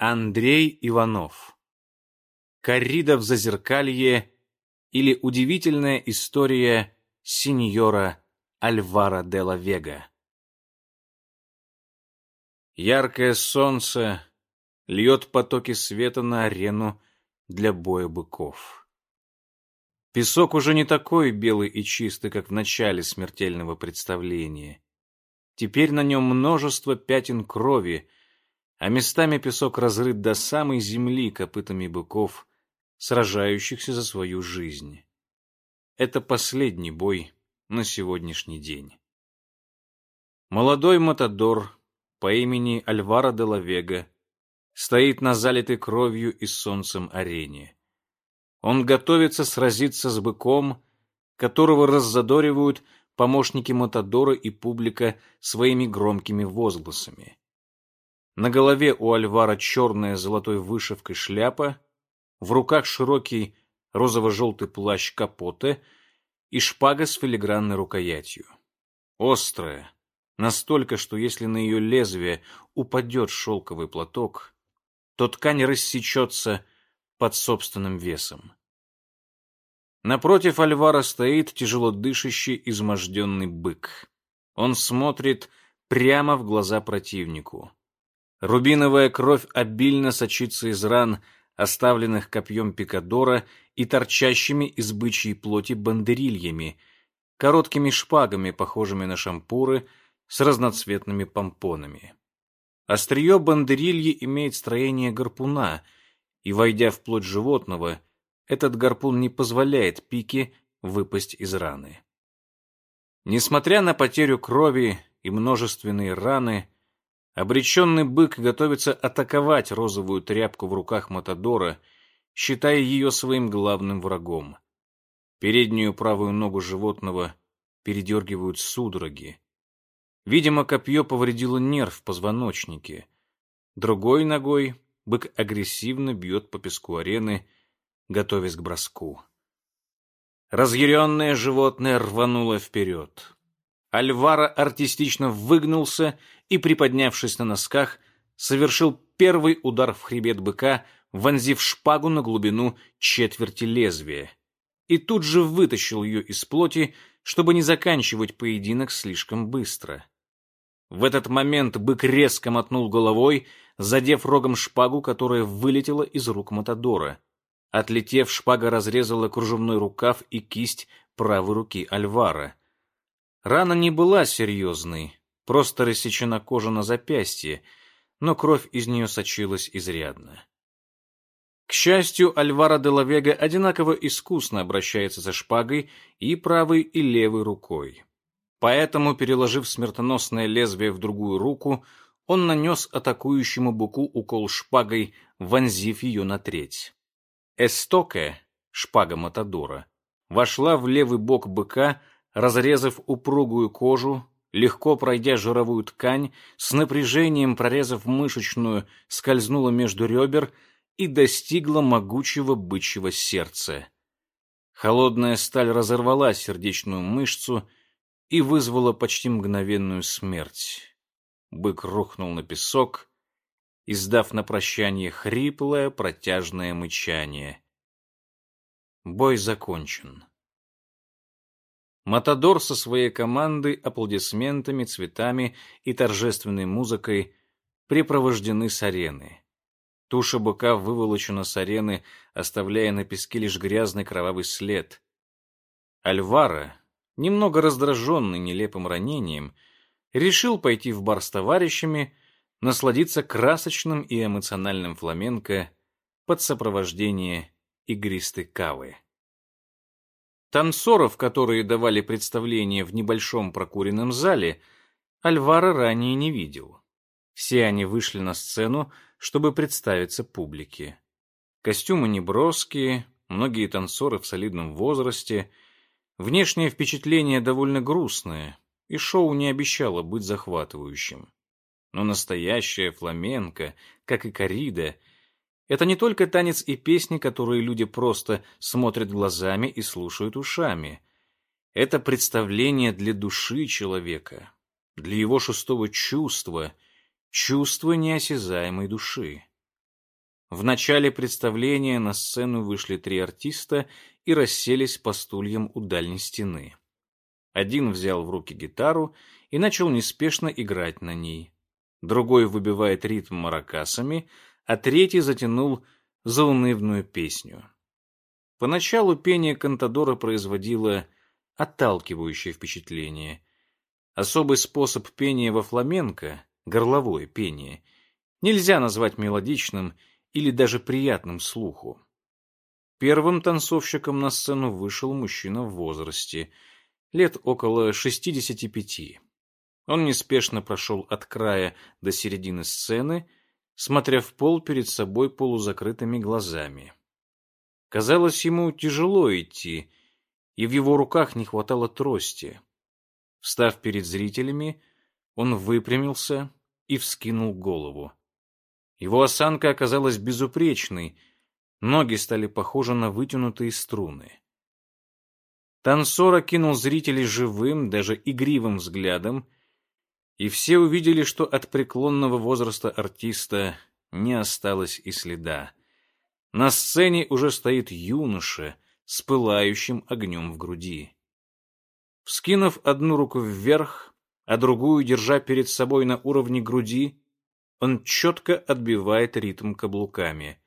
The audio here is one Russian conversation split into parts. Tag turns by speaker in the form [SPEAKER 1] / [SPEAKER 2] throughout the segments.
[SPEAKER 1] Андрей Иванов. Коррида в зазеркалье или удивительная история сеньора Альвара де ла Вега. Яркое солнце льет потоки света на арену для боя быков. Песок уже не такой белый и чистый, как в начале смертельного представления. Теперь на нем множество пятен крови, а местами песок разрыт до самой земли копытами быков, сражающихся за свою жизнь. Это последний бой на сегодняшний день. Молодой матадор по имени Альваро де ла Вега стоит на залитой кровью и солнцем арене. Он готовится сразиться с быком, которого раззадоривают помощники Матадора и публика своими громкими возгласами. На голове у Альвара черная с золотой вышивкой шляпа, в руках широкий розово-желтый плащ капоте и шпага с филигранной рукоятью. Острая, настолько, что если на ее лезвие упадет шелковый платок, то ткань рассечется под собственным весом. Напротив Альвара стоит тяжело дышащий, изможденный бык. Он смотрит прямо в глаза противнику. Рубиновая кровь обильно сочится из ран, оставленных копьем пикадора и торчащими из бычьей плоти бандерильями, короткими шпагами, похожими на шампуры, с разноцветными помпонами. Острие бандерильи имеет строение гарпуна, и, войдя в плоть животного, этот гарпун не позволяет пике выпасть из раны. Несмотря на потерю крови и множественные раны, обреченный бык готовится атаковать розовую тряпку в руках Матадора, считая ее своим главным врагом. Переднюю правую ногу животного передергивают судороги. Видимо, копье повредило нерв в позвоночнике. Другой ногой бык агрессивно бьет по песку арены, готовясь к броску. Разъяренное животное рвануло вперед. Альвара артистично выгнулся и, приподнявшись на носках, совершил первый удар в хребет быка, вонзив шпагу на глубину четверти лезвия. И тут же вытащил ее из плоти, чтобы не заканчивать поединок слишком быстро. В этот момент бык резко мотнул головой, задев рогом шпагу, которая вылетела из рук Матадора. Отлетев, шпага разрезала кружевной рукав и кисть правой руки Альвара. Рана не была серьезной, просто рассечена кожа на запястье, но кровь из нее сочилась изрядно. К счастью, Альвара де Лавега одинаково искусно обращается со шпагой и правой, и левой рукой. Поэтому, переложив смертоносное лезвие в другую руку, он нанес атакующему быку укол шпагой, вонзив ее на треть. Эстоке, шпага Матадора, вошла в левый бок быка, разрезав упругую кожу, легко пройдя жировую ткань, с напряжением прорезав мышечную, скользнула между ребер и достигла могучего бычьего сердца. Холодная сталь разорвала сердечную мышцу, и вызвала почти мгновенную смерть. Бык рухнул на песок, издав на прощание хриплое протяжное мычание. Бой закончен. Матадор со своей командой, аплодисментами, цветами и торжественной музыкой припровождены с арены. Туша быка выволочена с арены, оставляя на песке лишь грязный кровавый след. Альвара, немного раздраженный нелепым ранением, решил пойти в бар с товарищами, насладиться красочным и эмоциональным фламенко под сопровождение игристой кавы. Танцоров, которые давали представление в небольшом прокуренном зале, Альвара ранее не видел. Все они вышли на сцену, чтобы представиться публике. Костюмы неброские, многие танцоры в солидном возрасте — Внешнее впечатление довольно грустное, и шоу не обещало быть захватывающим. Но настоящая фламенко, как и корида, это не только танец и песни, которые люди просто смотрят глазами и слушают ушами. Это представление для души человека, для его шестого чувства, чувства неосязаемой души. В начале представления на сцену вышли три артиста и расселись по стульям у дальней стены. Один взял в руки гитару и начал неспешно играть на ней. Другой выбивает ритм маракасами, а третий затянул заунывную песню. Поначалу пение Кантадора производило отталкивающее впечатление. Особый способ пения во фламенко — горловое пение — нельзя назвать мелодичным или даже приятным слуху. Первым танцовщиком на сцену вышел мужчина в возрасте, лет около 65. Он неспешно прошел от края до середины сцены, смотря в пол перед собой полузакрытыми глазами. Казалось, ему тяжело идти, и в его руках не хватало трости. Встав перед зрителями, он выпрямился и вскинул голову. Его осанка оказалась безупречной, ноги стали похожи на вытянутые струны. Танцор окинул зрителей живым, даже игривым взглядом, и все увидели, что от преклонного возраста артиста не осталось и следа. На сцене уже стоит юноша с пылающим огнем в груди. Вскинув одну руку вверх, а другую держа перед собой на уровне груди, он четко отбивает ритм каблуками.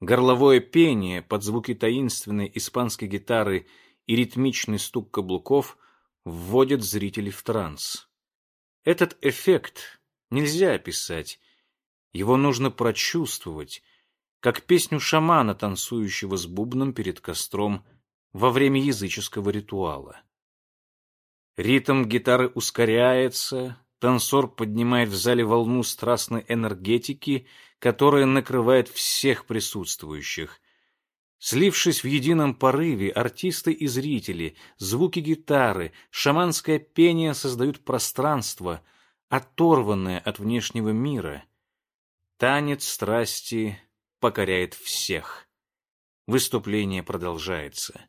[SPEAKER 1] Горловое пение под звуки таинственной испанской гитары и ритмичный стук каблуков вводят зрителей в транс. Этот эффект нельзя описать, его нужно прочувствовать, как песню шамана, танцующего с бубном перед костром во время языческого ритуала. Ритм гитары ускоряется, танцор поднимает в зале волну страстной энергетики, которая накрывает всех присутствующих. Слившись в едином порыве, артисты и зрители, звуки гитары, шаманское пение создают пространство, оторванное от внешнего мира. Танец страсти покоряет всех. Выступление продолжается.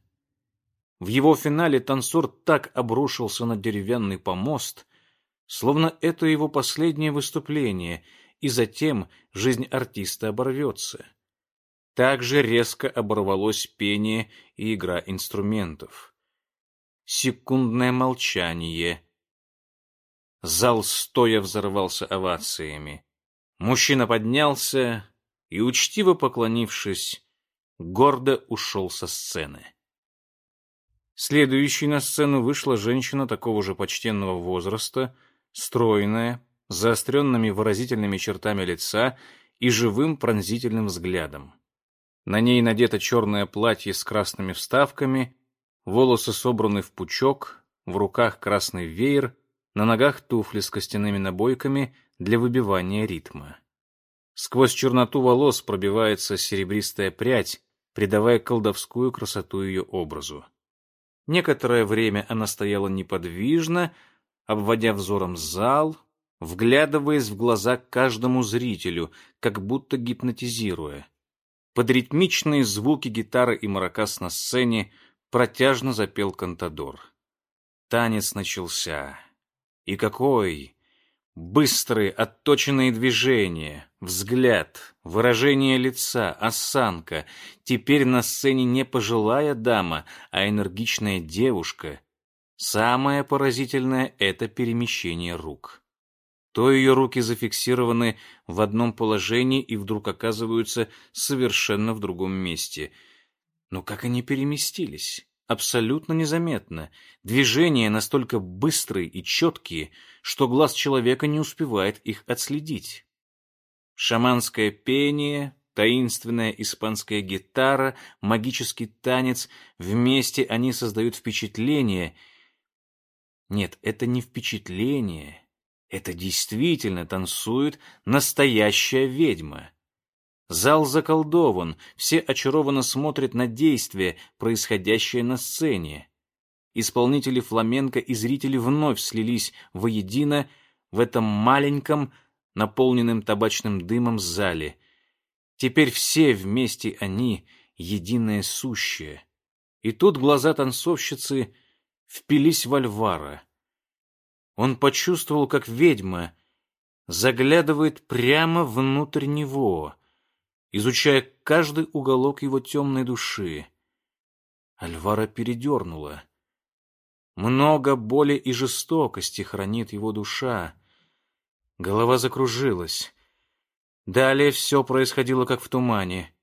[SPEAKER 1] В его финале танцор так обрушился на деревянный помост, словно это его последнее выступление, и затем жизнь артиста оборвется. Также резко оборвалось пение и игра инструментов. Секундное молчание. Зал стоя взорвался овациями. Мужчина поднялся и, учтиво поклонившись, гордо ушел со сцены. Следующей на сцену вышла женщина такого же почтенного возраста, стройная, с заостренными выразительными чертами лица и живым пронзительным взглядом. На ней надето черное платье с красными вставками, волосы собраны в пучок, в руках красный веер, на ногах туфли с костяными набойками для выбивания ритма. Сквозь черноту волос пробивается серебристая прядь, придавая колдовскую красоту ее образу. Некоторое время она стояла неподвижно, обводя взором зал, вглядываясь в глаза каждому зрителю, как будто гипнотизируя. Под ритмичные звуки гитары и маракас на сцене протяжно запел Кантадор. Танец начался. И какой! Быстрые, отточенные движения, взгляд, выражение лица, осанка. Теперь на сцене не пожилая дама, а энергичная девушка. Самое поразительное — это перемещение рук. То ее руки зафиксированы в одном положении и вдруг оказываются совершенно в другом месте. Но как они переместились? абсолютно незаметно. Движения настолько быстрые и четкие, что глаз человека не успевает их отследить. Шаманское пение, таинственная испанская гитара, магический танец — вместе они создают впечатление. Нет, это не впечатление. Это действительно танцует настоящая ведьма. Зал заколдован, все очарованно смотрят на действие, происходящее на сцене. Исполнители фламенко и зрители вновь слились воедино в этом маленьком, наполненном табачным дымом зале. Теперь все вместе они — единое сущее. И тут глаза танцовщицы впились в Альвара. Он почувствовал, как ведьма заглядывает прямо внутрь него — изучая каждый уголок его темной души. Альвара передернула. Много боли и жестокости хранит его душа. Голова закружилась. Далее все происходило как в тумане.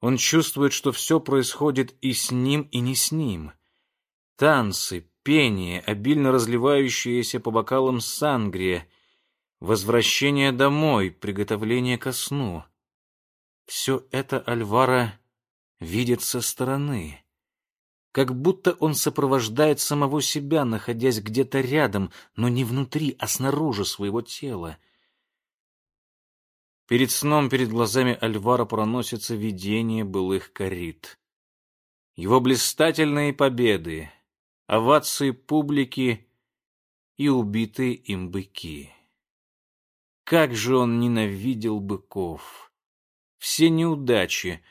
[SPEAKER 1] Он чувствует, что все происходит и с ним, и не с ним. Танцы, пение, обильно разливающиеся по бокалам сангрия, возвращение домой, приготовление ко сну. Все это Альвара видит со стороны. Как будто он сопровождает самого себя, находясь где-то рядом, но не внутри, а снаружи своего тела. Перед сном перед глазами Альвара проносится видение былых корит. Его блистательные победы, овации публики и убитые им быки. Как же он ненавидел быков! Все неудачи,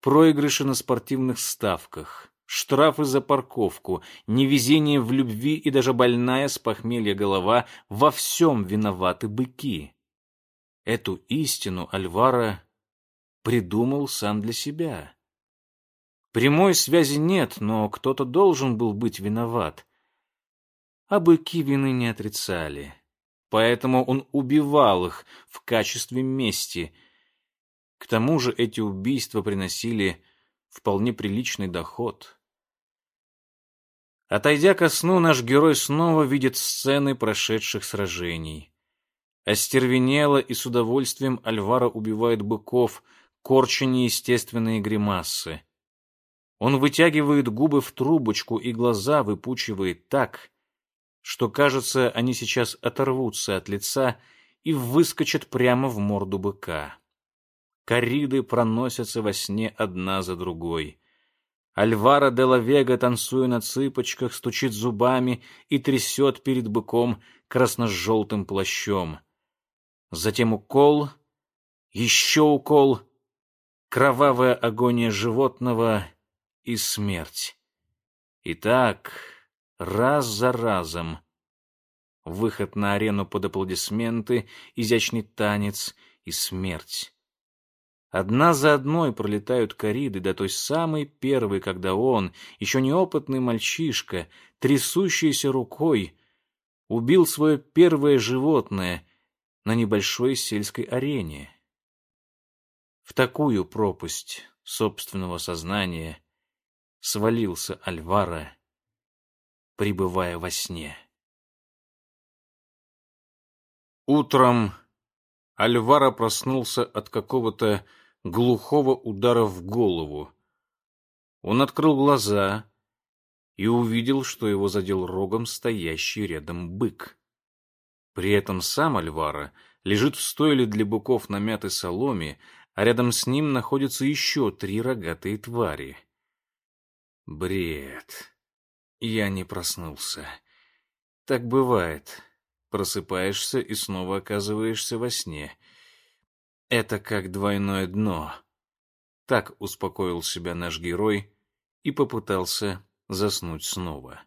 [SPEAKER 1] проигрыши на спортивных ставках, штрафы за парковку, невезение в любви и даже больная с похмелья голова — во всем виноваты быки. Эту истину Альвара придумал сам для себя. Прямой связи нет, но кто-то должен был быть виноват. А быки вины не отрицали. Поэтому он убивал их в качестве мести. К тому же эти убийства приносили вполне приличный доход. Отойдя ко сну, наш герой снова видит сцены прошедших сражений. Остервенело и с удовольствием Альвара убивает быков, корча неестественные гримасы. Он вытягивает губы в трубочку и глаза выпучивает так, что, кажется, они сейчас оторвутся от лица и выскочат прямо в морду быка. Кориды проносятся во сне одна за другой. Альвара де ла танцуя на цыпочках, стучит зубами и трясет перед быком красно-желтым плащом. Затем укол, еще укол, кровавая агония животного — и смерть. И так, раз за разом. Выход на арену под аплодисменты, изящный танец и смерть. Одна за одной пролетают кориды до той самой первой, когда он, еще неопытный мальчишка, трясущийся рукой, убил свое первое животное на небольшой сельской арене. В такую пропасть собственного сознания свалился Альвара, пребывая во сне. Утром Альвара проснулся от какого-то глухого удара в голову. Он открыл глаза и увидел, что его задел рогом стоящий рядом бык. При этом сам Альвара лежит в стойле для быков на мятой соломе, а рядом с ним находятся еще три рогатые твари. Бред. Я не проснулся. Так бывает. Просыпаешься и снова оказываешься во сне. Это как двойное дно. Так успокоил себя наш герой и попытался заснуть снова.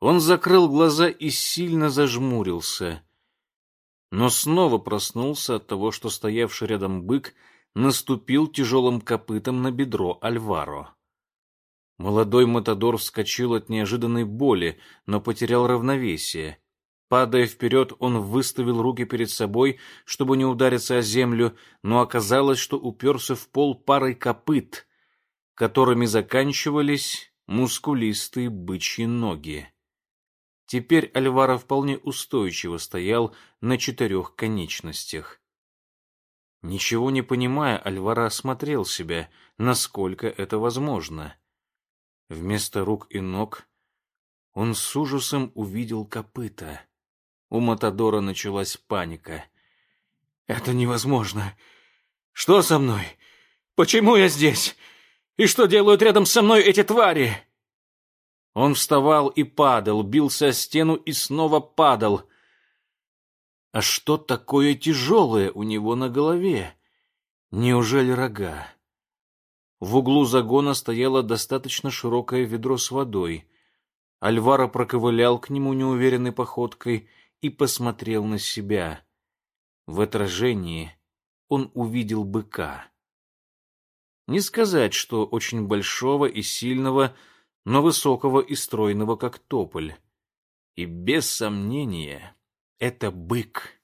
[SPEAKER 1] Он закрыл глаза и сильно зажмурился, но снова проснулся от того, что стоявший рядом бык наступил тяжелым копытом на бедро Альваро. Молодой Матадор вскочил от неожиданной боли, но потерял равновесие. Падая вперед, он выставил руки перед собой, чтобы не удариться о землю, но оказалось, что уперся в пол парой копыт, которыми заканчивались мускулистые бычьи ноги. Теперь Альвара вполне устойчиво стоял на четырех конечностях. Ничего не понимая, Альвара осмотрел себя, насколько это возможно. Вместо рук и ног он с ужасом увидел копыта. У Матадора началась паника. «Это невозможно! Что со мной? Почему я здесь? И что делают рядом со мной эти твари?» Он вставал и падал, бился о стену и снова падал. А что такое тяжелое у него на голове? Неужели рога? В углу загона стояло достаточно широкое ведро с водой. Альваро проковылял к нему неуверенной походкой и посмотрел на себя. В отражении он увидел быка. Не сказать, что очень большого и сильного, но высокого и стройного, как тополь. И без сомнения, это бык.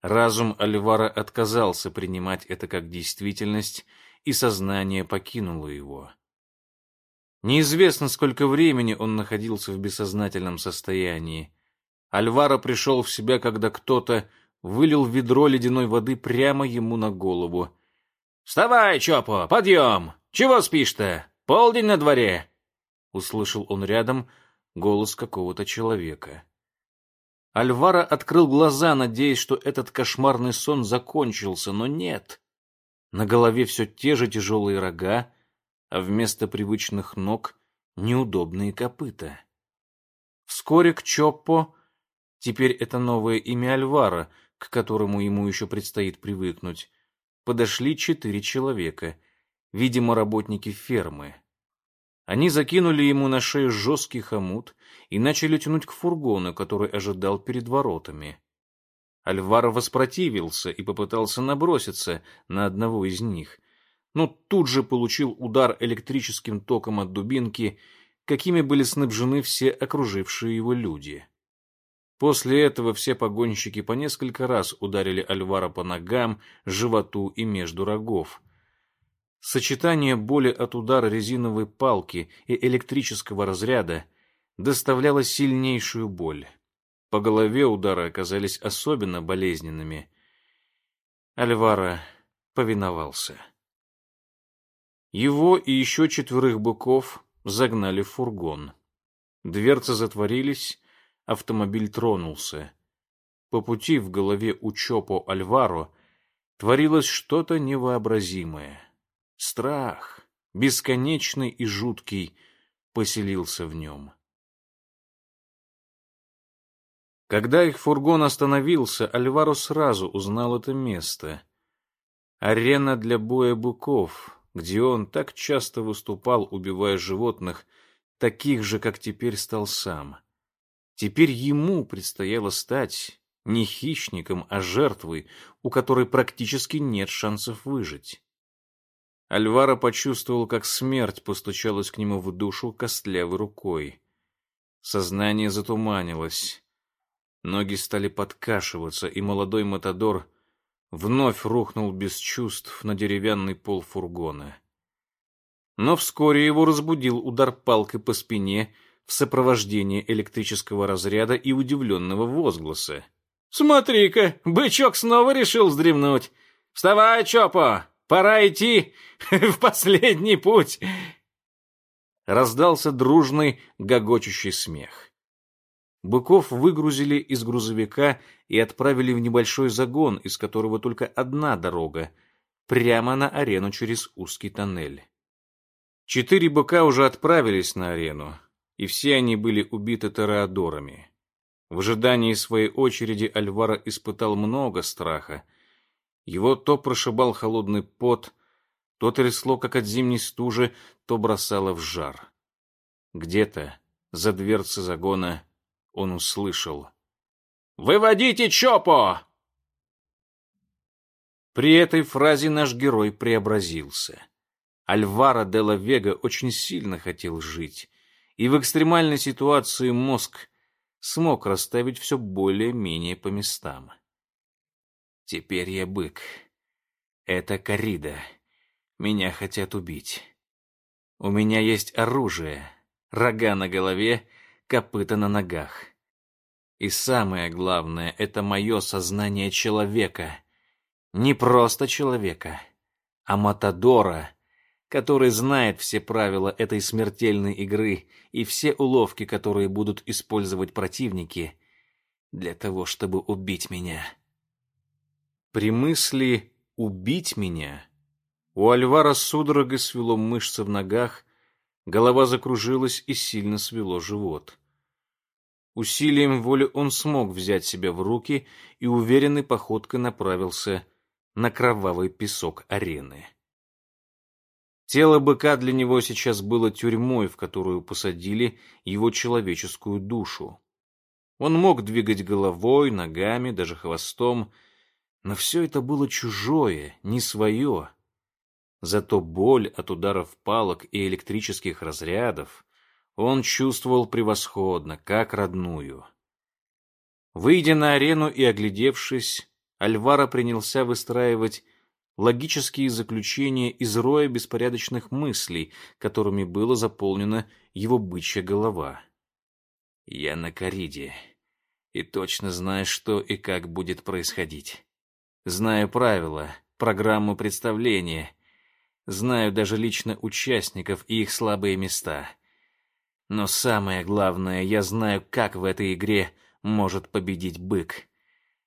[SPEAKER 1] Разум Альвара отказался принимать это как действительность, и сознание покинуло его. Неизвестно, сколько времени он находился в бессознательном состоянии. Альвара пришел в себя, когда кто-то вылил ведро ледяной воды прямо ему на голову. «Вставай, Чопо, подъем! Чего спишь-то? Полдень на дворе!» Услышал он рядом голос какого-то человека. Альвара открыл глаза, надеясь, что этот кошмарный сон закончился, но нет. На голове все те же тяжелые рога, а вместо привычных ног неудобные копыта. Вскоре к Чоппо, теперь это новое имя Альвара, к которому ему еще предстоит привыкнуть, подошли четыре человека, видимо, работники фермы. Они закинули ему на шею жесткий хомут и начали тянуть к фургону, который ожидал перед воротами. Альваро воспротивился и попытался наброситься на одного из них, но тут же получил удар электрическим током от дубинки, какими были снабжены все окружившие его люди. После этого все погонщики по несколько раз ударили Альвара по ногам, животу и между рогов. Сочетание боли от удара резиновой палки и электрического разряда доставляло сильнейшую боль. По голове удары оказались особенно болезненными. Альвара повиновался. Его и еще четверых быков загнали в фургон. Дверцы затворились, автомобиль тронулся. По пути в голове у Чопо Альваро творилось что-то невообразимое. Страх, бесконечный и жуткий, поселился в нем. Когда их фургон остановился, Альваро сразу узнал это место. Арена для боя быков, где он так часто выступал, убивая животных, таких же, как теперь стал сам. Теперь ему предстояло стать не хищником, а жертвой, у которой практически нет шансов выжить. Альвара почувствовал, как смерть постучалась к нему в душу костлявой рукой. Сознание затуманилось. Ноги стали подкашиваться, и молодой Матадор вновь рухнул без чувств на деревянный пол фургона. Но вскоре его разбудил удар палкой по спине в сопровождении электрического разряда и удивленного возгласа. «Смотри-ка, бычок снова решил вздремнуть! Вставай, Чопо! Пора идти в последний путь!» Раздался дружный, гогочущий смех. Быков выгрузили из грузовика и отправили в небольшой загон, из которого только одна дорога, прямо на арену через узкий тоннель. Четыре быка уже отправились на арену, и все они были убиты тореадорами. В ожидании своей очереди Альвара испытал много страха. Его то прошибал холодный пот, то трясло, как от зимней стужи, то бросало в жар. Где-то за дверцы загона он услышал. «Выводите Чопо!» При этой фразе наш герой преобразился. Альваро де ла Вега очень сильно хотел жить, и в экстремальной ситуации мозг смог расставить все более-менее по местам. Теперь я бык. Это корида. Меня хотят убить. У меня есть оружие, рога на голове копыта на ногах. И самое главное — это мое сознание человека. Не просто человека, а Матадора, который знает все правила этой смертельной игры и все уловки, которые будут использовать противники для того, чтобы убить меня. При мысли «убить меня» у Альвара судорога свело мышцы в ногах, голова закружилась и сильно свело живот. Усилием воли он смог взять себя в руки и уверенной походкой направился на кровавый песок арены. Тело быка для него сейчас было тюрьмой, в которую посадили его человеческую душу. Он мог двигать головой, ногами, даже хвостом, Но все это было чужое, не свое. Зато боль от ударов палок и электрических разрядов он чувствовал превосходно, как родную. Выйдя на арену и оглядевшись, Альвара принялся выстраивать логические заключения из роя беспорядочных мыслей, которыми было заполнена его бычья голова. «Я на кориде, и точно знаю, что и как будет происходить. Знаю правила, программу представления, знаю даже лично участников и их слабые места. Но самое главное, я знаю, как в этой игре может победить бык.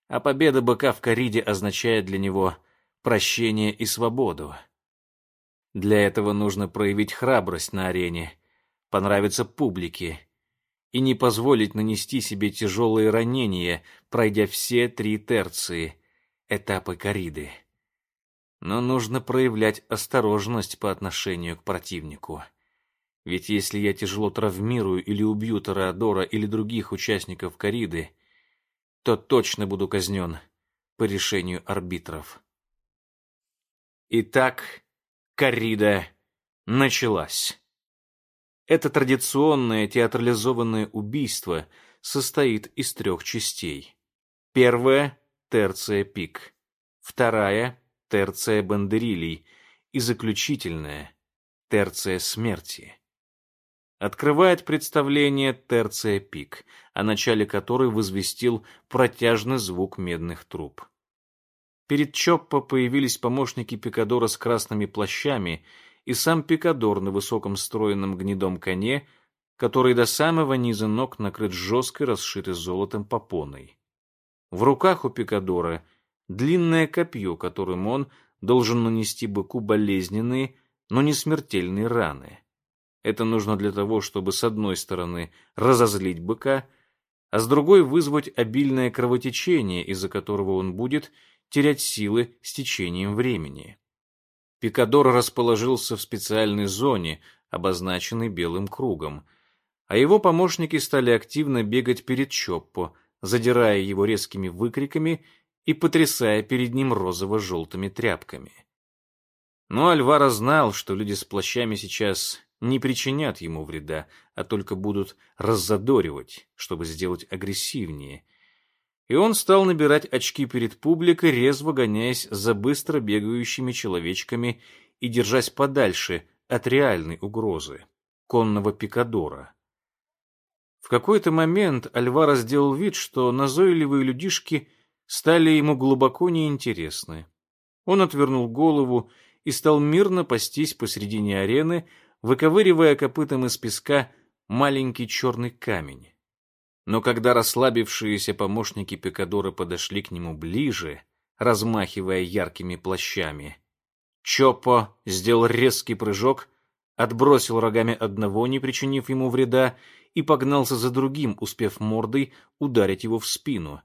[SPEAKER 1] А победа быка в кориде означает для него — прощение и свободу. Для этого нужно проявить храбрость на арене, понравиться публике и не позволить нанести себе тяжелые ранения, пройдя все три терции, этапы кориды. Но нужно проявлять осторожность по отношению к противнику. Ведь если я тяжело травмирую или убью Тореадора или других участников кориды, то точно буду казнен по решению арбитров. Итак, коррида началась. Это традиционное театрализованное убийство состоит из трех частей. Первая — терция пик, вторая — терция бандерилей и заключительная — терция смерти. Открывает представление терция пик, о начале которой возвестил протяжный звук медных труб. Перед Чоппо появились помощники Пикадора с красными плащами и сам Пикадор на высоком стройном гнедом коне, который до самого низа ног накрыт жесткой, расшитой золотом попоной. В руках у Пикадора длинное копье, которым он должен нанести быку болезненные, но не смертельные раны. Это нужно для того, чтобы с одной стороны разозлить быка, а с другой вызвать обильное кровотечение, из-за которого он будет терять силы с течением времени. Пикадор расположился в специальной зоне, обозначенной белым кругом, а его помощники стали активно бегать перед Чоппо, задирая его резкими выкриками и потрясая перед ним розово-желтыми тряпками. Но Альвара знал, что люди с плащами сейчас не причинят ему вреда, а только будут раззадоривать, чтобы сделать агрессивнее, и он стал набирать очки перед публикой, резво гоняясь за быстро бегающими человечками и держась подальше от реальной угрозы — конного пикадора. В какой-то момент Альвара сделал вид, что назойливые людишки стали ему глубоко неинтересны. Он отвернул голову и стал мирно пастись посредине арены, выковыривая копытом из песка маленький черный камень. Но когда расслабившиеся помощники Пикадора подошли к нему ближе, размахивая яркими плащами, Чопо сделал резкий прыжок, отбросил рогами одного, не причинив ему вреда, и погнался за другим, успев мордой ударить его в спину.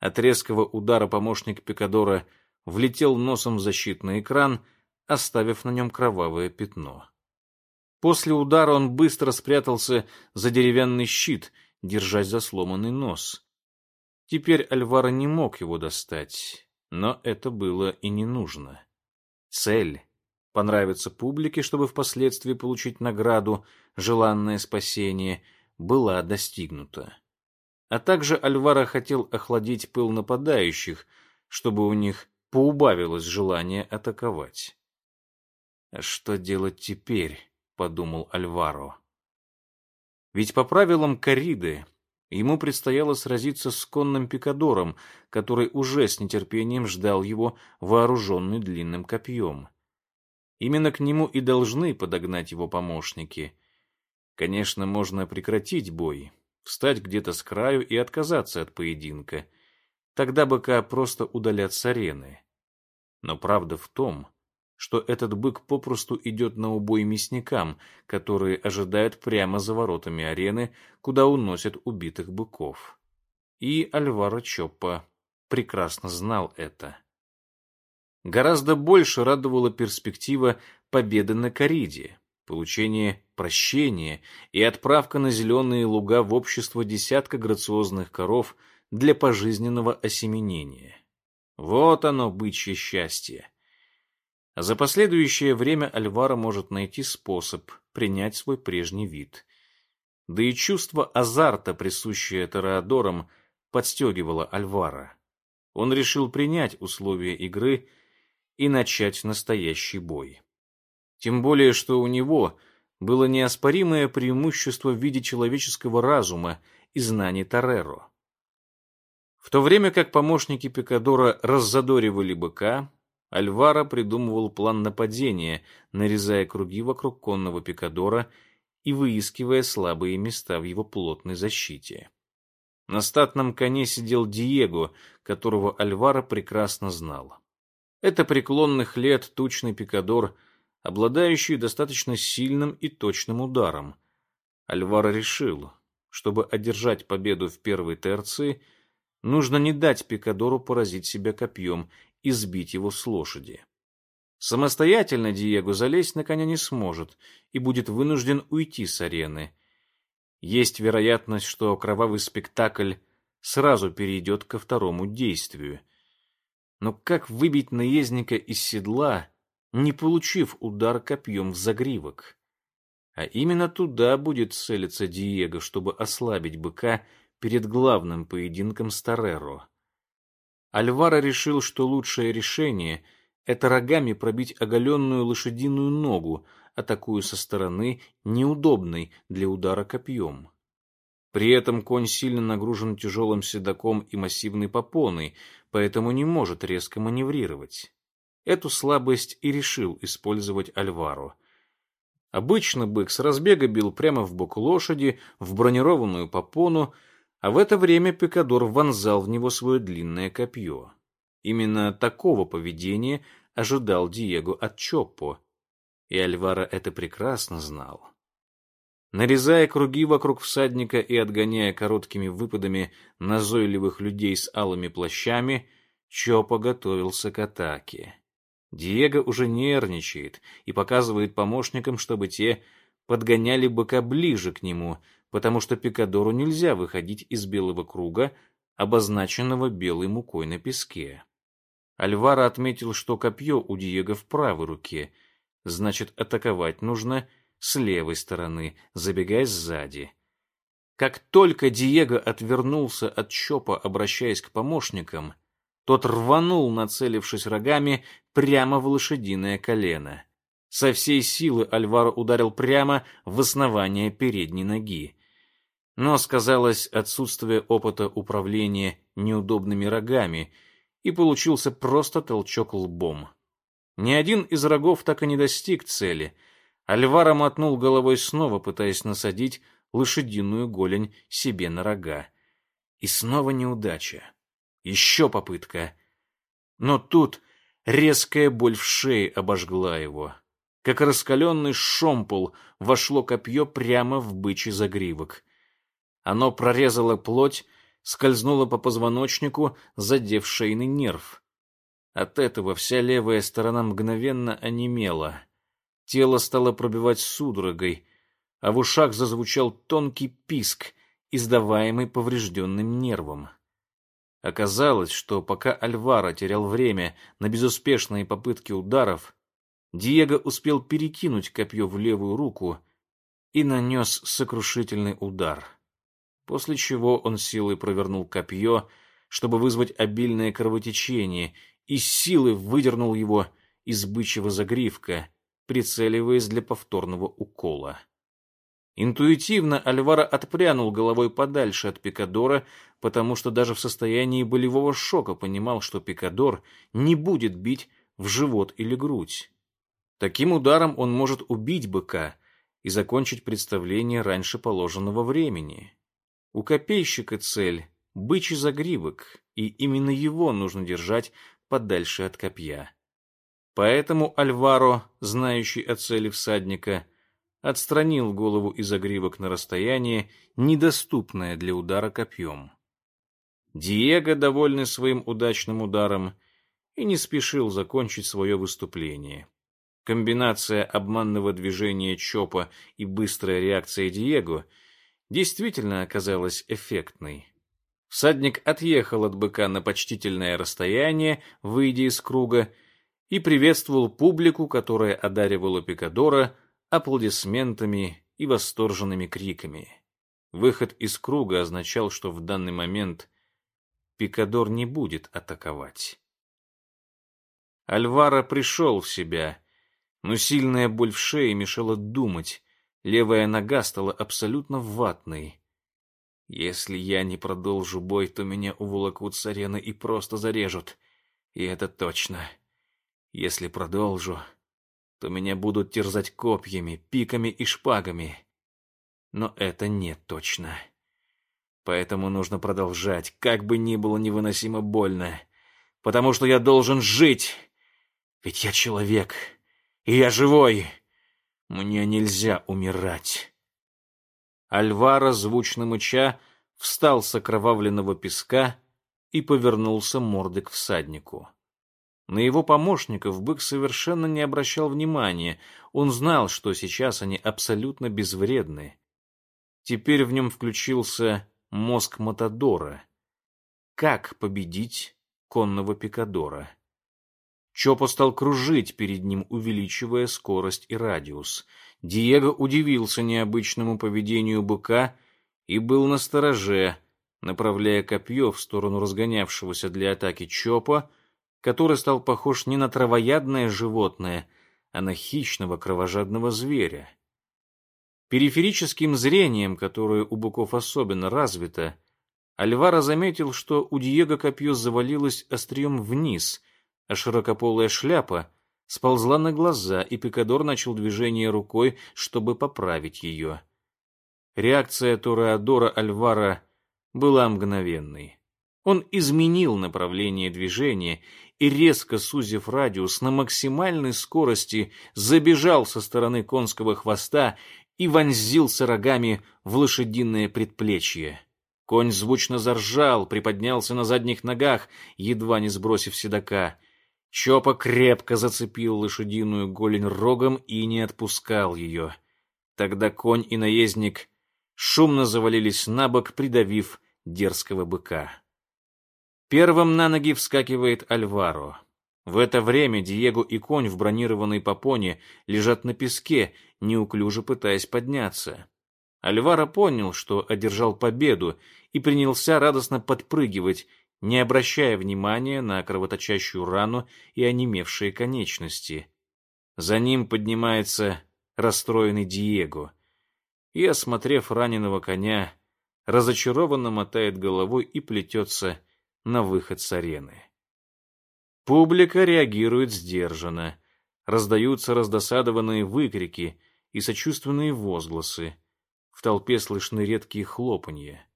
[SPEAKER 1] От резкого удара помощник Пикадора влетел носом в защитный экран, оставив на нем кровавое пятно. После удара он быстро спрятался за деревянный щит — держась за сломанный нос. Теперь Альвара не мог его достать, но это было и не нужно. Цель — понравиться публике, чтобы впоследствии получить награду, желанное спасение — была достигнута. А также Альвара хотел охладить пыл нападающих, чтобы у них поубавилось желание атаковать. «А что делать теперь?» — подумал Альваро. Ведь по правилам корриды ему предстояло сразиться с конным пикадором, который уже с нетерпением ждал его, вооруженный длинным копьем. Именно к нему и должны подогнать его помощники. Конечно, можно прекратить бой, встать где-то с краю и отказаться от поединка. Тогда быка просто удалят с арены. Но правда в том, что этот бык попросту идет на убой мясникам, которые ожидают прямо за воротами арены, куда уносят убитых быков. И Альваро Чоппа прекрасно знал это. Гораздо больше радовала перспектива победы на Кориде, получение прощения и отправка на зеленые луга в общество десятка грациозных коров для пожизненного осеменения. Вот оно, бычье счастье. За последующее время Альвара может найти способ принять свой прежний вид. Да и чувство азарта, присущее Тореадорам, подстегивало Альвара. Он решил принять условия игры и начать настоящий бой. Тем более, что у него было неоспоримое преимущество в виде человеческого разума и знаний Тореро. В то время как помощники Пикадора раззадоривали быка, Альвара придумывал план нападения, нарезая круги вокруг конного Пикадора и выискивая слабые места в его плотной защите. На статном коне сидел Диего, которого Альвара прекрасно знал. Это преклонных лет тучный Пикадор, обладающий достаточно сильным и точным ударом. Альвара решил, чтобы одержать победу в первой терции, нужно не дать Пикадору поразить себя копьем и сбить его с лошади. Самостоятельно Диего залезть на коня не сможет и будет вынужден уйти с арены. Есть вероятность, что кровавый спектакль сразу перейдет ко второму действию. Но как выбить наездника из седла, не получив удар копьем в загривок? А именно туда будет целиться Диего, чтобы ослабить быка перед главным поединком с Тореро. Альваро решил, что лучшее решение — это рогами пробить оголенную лошадиную ногу, атакуя со стороны, неудобной для удара копьем. При этом конь сильно нагружен тяжелым седаком и массивной попоной, поэтому не может резко маневрировать. Эту слабость и решил использовать Альваро. Обычно бык с разбега бил прямо в бок лошади, в бронированную попону, а в это время Пикадор вонзал в него свое длинное копье. Именно такого поведения ожидал Диего от Чоппо, и Альвара это прекрасно знал. Нарезая круги вокруг всадника и отгоняя короткими выпадами назойливых людей с алыми плащами, Чопо готовился к атаке. Диего уже нервничает и показывает помощникам, чтобы те подгоняли быка ближе к нему, потому что Пикадору нельзя выходить из белого круга, обозначенного белой мукой на песке. Альвара отметил, что копье у Диего в правой руке, значит, атаковать нужно с левой стороны, забегая сзади. Как только Диего отвернулся от Чопа, обращаясь к помощникам, тот рванул, нацелившись рогами, прямо в лошадиное колено. Со всей силы Альваро ударил прямо в основание передней ноги но сказалось отсутствие опыта управления неудобными рогами, и получился просто толчок лбом. Ни один из рогов так и не достиг цели. Альвара мотнул головой снова, пытаясь насадить лошадиную голень себе на рога. И снова неудача. Еще попытка. Но тут резкая боль в шее обожгла его. Как раскаленный шомпол вошло копье прямо в бычий загривок. Оно прорезало плоть, скользнуло по позвоночнику, задев шейный нерв. От этого вся левая сторона мгновенно онемела. Тело стало пробивать судорогой, а в ушах зазвучал тонкий писк, издаваемый поврежденным нервом. Оказалось, что пока Альвара терял время на безуспешные попытки ударов, Диего успел перекинуть копье в левую руку и нанес сокрушительный удар после чего он силой провернул копье, чтобы вызвать обильное кровотечение, и силой выдернул его из бычьего загривка, прицеливаясь для повторного укола. Интуитивно Альвара отпрянул головой подальше от Пикадора, потому что даже в состоянии болевого шока понимал, что Пикадор не будет бить в живот или грудь. Таким ударом он может убить быка и закончить представление раньше положенного времени. У копейщика цель — бычий загривок, и именно его нужно держать подальше от копья. Поэтому Альваро, знающий о цели всадника, отстранил голову и загривок на расстояние, недоступное для удара копьем. Диего, довольный своим удачным ударом, и не спешил закончить свое выступление. Комбинация обманного движения Чопа и быстрая реакция Диего — действительно оказалась эффектной. Всадник отъехал от быка на почтительное расстояние, выйдя из круга, и приветствовал публику, которая одаривала Пикадора аплодисментами и восторженными криками. Выход из круга означал, что в данный момент Пикадор не будет атаковать. Альвара пришел в себя, но сильная боль в шее мешала думать, левая нога стала абсолютно ватной. Если я не продолжу бой, то меня уволокут с арены и просто зарежут. И это точно. Если продолжу, то меня будут терзать копьями, пиками и шпагами. Но это не точно. Поэтому нужно продолжать, как бы ни было невыносимо больно. Потому что я должен жить. Ведь я человек, и я живой. Мне нельзя умирать. Альвара, звучно мыча, встал с окровавленного песка и повернулся мордой к всаднику. На его помощников бык совершенно не обращал внимания. Он знал, что сейчас они абсолютно безвредны. Теперь в нем включился мозг Матадора. Как победить конного пикадора? Чопо стал кружить перед ним, увеличивая скорость и радиус. Диего удивился необычному поведению быка и был настороже, направляя копье в сторону разгонявшегося для атаки Чопа, который стал похож не на травоядное животное, а на хищного кровожадного зверя. Периферическим зрением, которое у быков особенно развито, Альвара заметил, что у Диего копье завалилось острием вниз, а широкополая шляпа сползла на глаза, и Пикадор начал движение рукой, чтобы поправить ее. Реакция Тореадора Альвара была мгновенной. Он изменил направление движения и, резко сузив радиус на максимальной скорости, забежал со стороны конского хвоста и вонзился рогами в лошадиное предплечье. Конь звучно заржал, приподнялся на задних ногах, едва не сбросив седока. Чопа крепко зацепил лошадиную голень рогом и не отпускал ее. Тогда конь и наездник шумно завалились на бок, придавив дерзкого быка. Первым на ноги вскакивает Альваро. В это время Диего и конь в бронированной попоне лежат на песке, неуклюже пытаясь подняться. Альваро понял, что одержал победу, и принялся радостно подпрыгивать, не обращая внимания на кровоточащую рану и онемевшие конечности. За ним поднимается расстроенный Диего и, осмотрев раненого коня, разочарованно мотает головой и плетется на выход с арены. Публика реагирует сдержанно. Раздаются раздосадованные выкрики и сочувственные возгласы. В толпе слышны редкие хлопанья.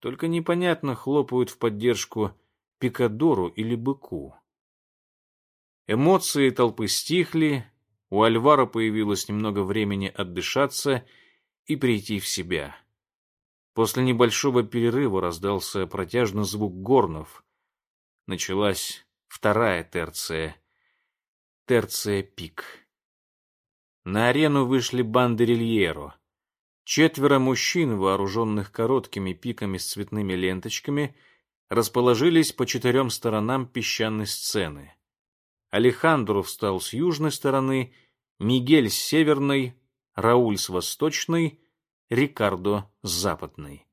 [SPEAKER 1] Только непонятно, хлопают в поддержку пикадору или быку. Эмоции толпы стихли, у Альвара появилось немного времени отдышаться и прийти в себя. После небольшого перерыва раздался протяжный звук горнов. Началась вторая терция. Терция пик. На арену вышли бандерильеро. Четверо мужчин, вооруженных короткими пиками с цветными ленточками, расположились по четырем сторонам песчаной сцены. Алехандро встал с южной стороны, Мигель с северной, Рауль с восточной, Рикардо западный.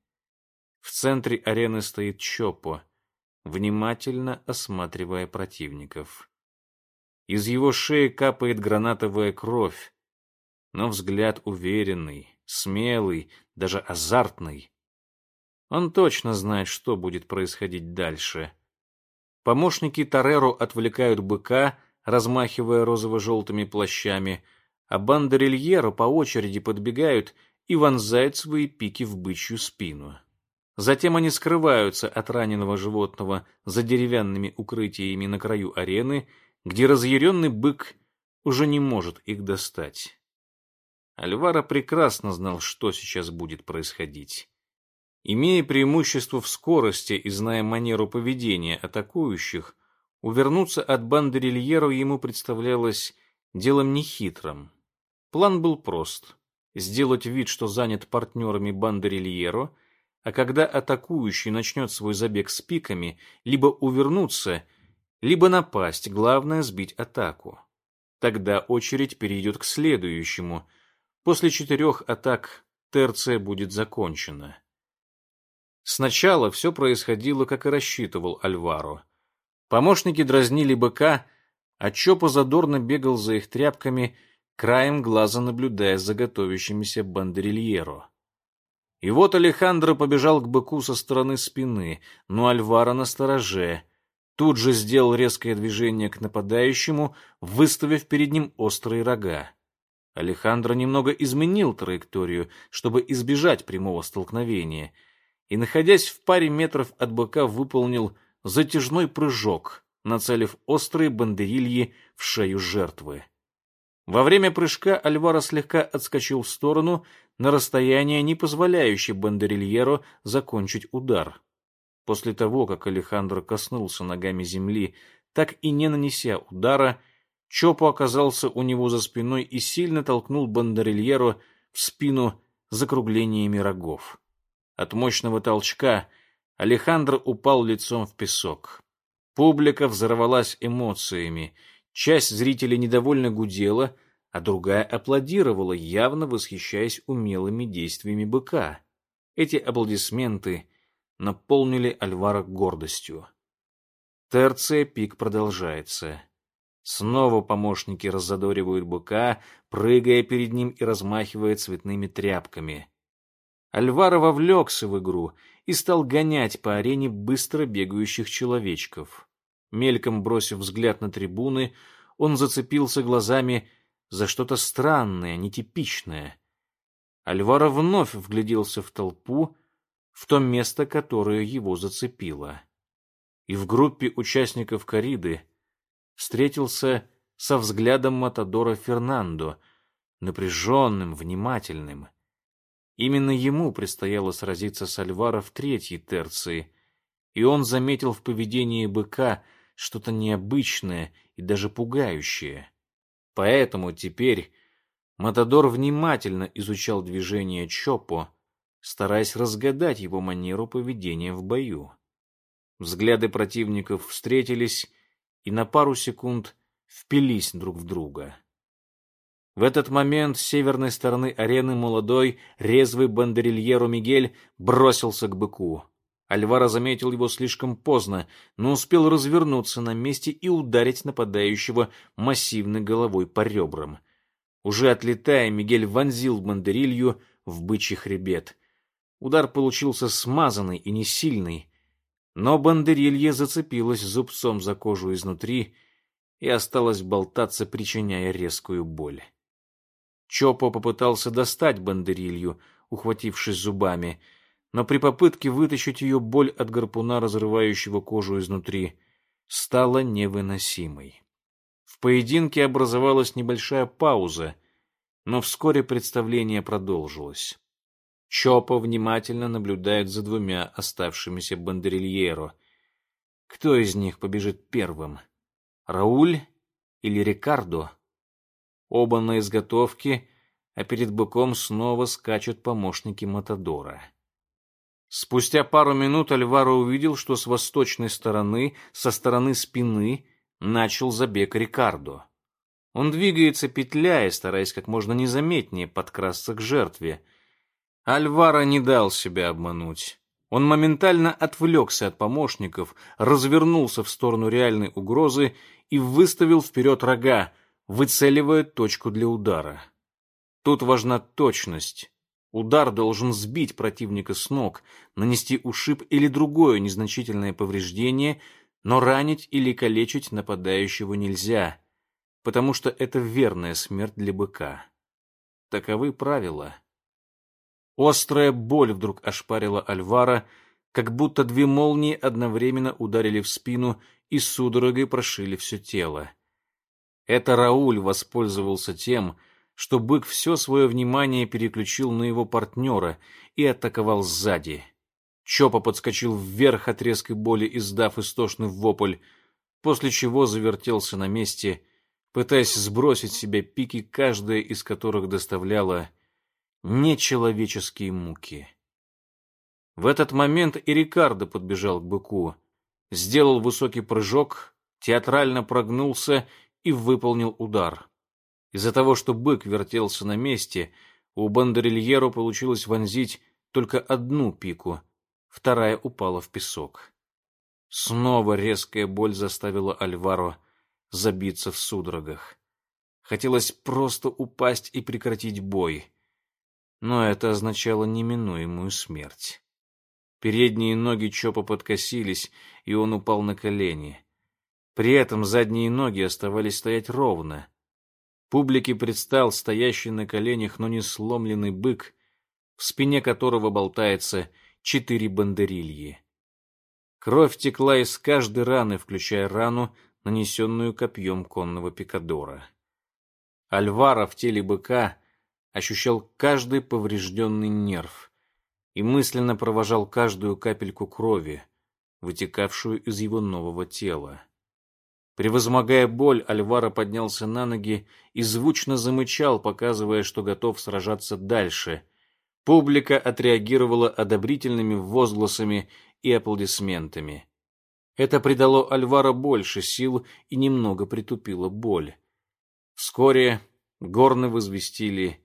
[SPEAKER 1] В центре арены стоит Чопо, внимательно осматривая противников. Из его шеи капает гранатовая кровь, но взгляд уверенный, смелый, даже азартный. Он точно знает, что будет происходить дальше. Помощники Тореро отвлекают быка, размахивая розово-желтыми плащами, а бандерильеро по очереди подбегают и вонзают свои пики в бычью спину. Затем они скрываются от раненого животного за деревянными укрытиями на краю арены, где разъяренный бык уже не может их достать. Альвара прекрасно знал, что сейчас будет происходить. Имея преимущество в скорости и зная манеру поведения атакующих, увернуться от бандерильеров ему представлялось делом нехитрым. План был прост сделать вид, что занят партнерами Бандерильеро, а когда атакующий начнет свой забег с пиками, либо увернуться, либо напасть, главное сбить атаку. Тогда очередь перейдет к следующему. После четырех атак терция будет закончена. Сначала все происходило, как и рассчитывал Альваро. Помощники дразнили быка, а Чопо задорно бегал за их тряпками, краем глаза наблюдая за готовящимися бандерильеро. И вот Алехандро побежал к быку со стороны спины, но Альваро на стороже. Тут же сделал резкое движение к нападающему, выставив перед ним острые рога. Алехандро немного изменил траекторию, чтобы избежать прямого столкновения, и, находясь в паре метров от быка, выполнил затяжной прыжок, нацелив острые бандерильи в шею жертвы. Во время прыжка Альваро слегка отскочил в сторону на расстояние, не позволяющее Бандерильеру закончить удар. После того, как Алехандро коснулся ногами земли, так и не нанеся удара, Чопо оказался у него за спиной и сильно толкнул Бандерильеру в спину закруглениями рогов. От мощного толчка Алехандро упал лицом в песок. Публика взорвалась эмоциями. Часть зрителей недовольно гудела, а другая аплодировала, явно восхищаясь умелыми действиями быка. Эти аплодисменты наполнили Альвара гордостью. Терция пик продолжается. Снова помощники раззадоривают быка, прыгая перед ним и размахивая цветными тряпками. Альваро вовлекся в игру и стал гонять по арене быстро бегающих человечков. Мельком бросив взгляд на трибуны, он зацепился глазами за что-то странное, нетипичное. Альваро вновь вгляделся в толпу, в то место, которое его зацепило. И в группе участников кориды встретился со взглядом Матадора Фернандо, напряженным, внимательным. Именно ему предстояло сразиться с Альваро в третьей терции, и он заметил в поведении быка что-то необычное и даже пугающее. Поэтому теперь Матадор внимательно изучал движение Чопо, стараясь разгадать его манеру поведения в бою. Взгляды противников встретились и на пару секунд впились друг в друга. В этот момент с северной стороны арены молодой, резвый бандерильеро Мигель бросился к быку. Альвара заметил его слишком поздно, но успел развернуться на месте и ударить нападающего массивной головой по ребрам. Уже отлетая, Мигель вонзил бандерилью в бычий хребет. Удар получился смазанный и не сильный, но бандерилье зацепилась зубцом за кожу изнутри и осталась болтаться, причиняя резкую боль. Чопо попытался достать бандерилью, ухватившись зубами, но при попытке вытащить ее боль от гарпуна, разрывающего кожу изнутри, стала невыносимой. В поединке образовалась небольшая пауза, но вскоре представление продолжилось. Чопо внимательно наблюдает за двумя оставшимися бандерильеро. Кто из них побежит первым? Рауль или Рикардо? Оба на изготовке, а перед быком снова скачут помощники Матадора. Спустя пару минут Альваро увидел, что с восточной стороны, со стороны спины, начал забег Рикардо. Он двигается, петляя, стараясь как можно незаметнее подкрасться к жертве. Альваро не дал себя обмануть. Он моментально отвлекся от помощников, развернулся в сторону реальной угрозы и выставил вперед рога, выцеливая точку для удара. Тут важна точность. Удар должен сбить противника с ног, нанести ушиб или другое незначительное повреждение, но ранить или калечить нападающего нельзя, потому что это верная смерть для быка. Таковы правила. Острая боль вдруг ошпарила Альвара, как будто две молнии одновременно ударили в спину и судорогой прошили все тело. Это Рауль воспользовался тем, что бык все свое внимание переключил на его партнера и атаковал сзади. Чопа подскочил вверх от резкой боли, издав истошный вопль, после чего завертелся на месте, пытаясь сбросить с себя пики, каждая из которых доставляла нечеловеческие муки. В этот момент и Рикардо подбежал к быку, сделал высокий прыжок, театрально прогнулся и выполнил удар. Из-за того, что бык вертелся на месте, у Бандерильеро получилось вонзить только одну пику, вторая упала в песок. Снова резкая боль заставила Альваро забиться в судорогах. Хотелось просто упасть и прекратить бой. Но это означало неминуемую смерть. Передние ноги Чопа подкосились, и он упал на колени. При этом задние ноги оставались стоять ровно. Публике предстал стоящий на коленях, но не сломленный бык, в спине которого болтается четыре бандерильи. Кровь текла из каждой раны, включая рану, нанесенную копьем конного пикадора. Альвара в теле быка ощущал каждый поврежденный нерв и мысленно провожал каждую капельку крови, вытекавшую из его нового тела. Превозмогая боль, Альвара поднялся на ноги и звучно замычал, показывая, что готов сражаться дальше. Публика отреагировала одобрительными возгласами и аплодисментами. Это придало Альваро больше сил и немного притупило боль. Вскоре горны возвестили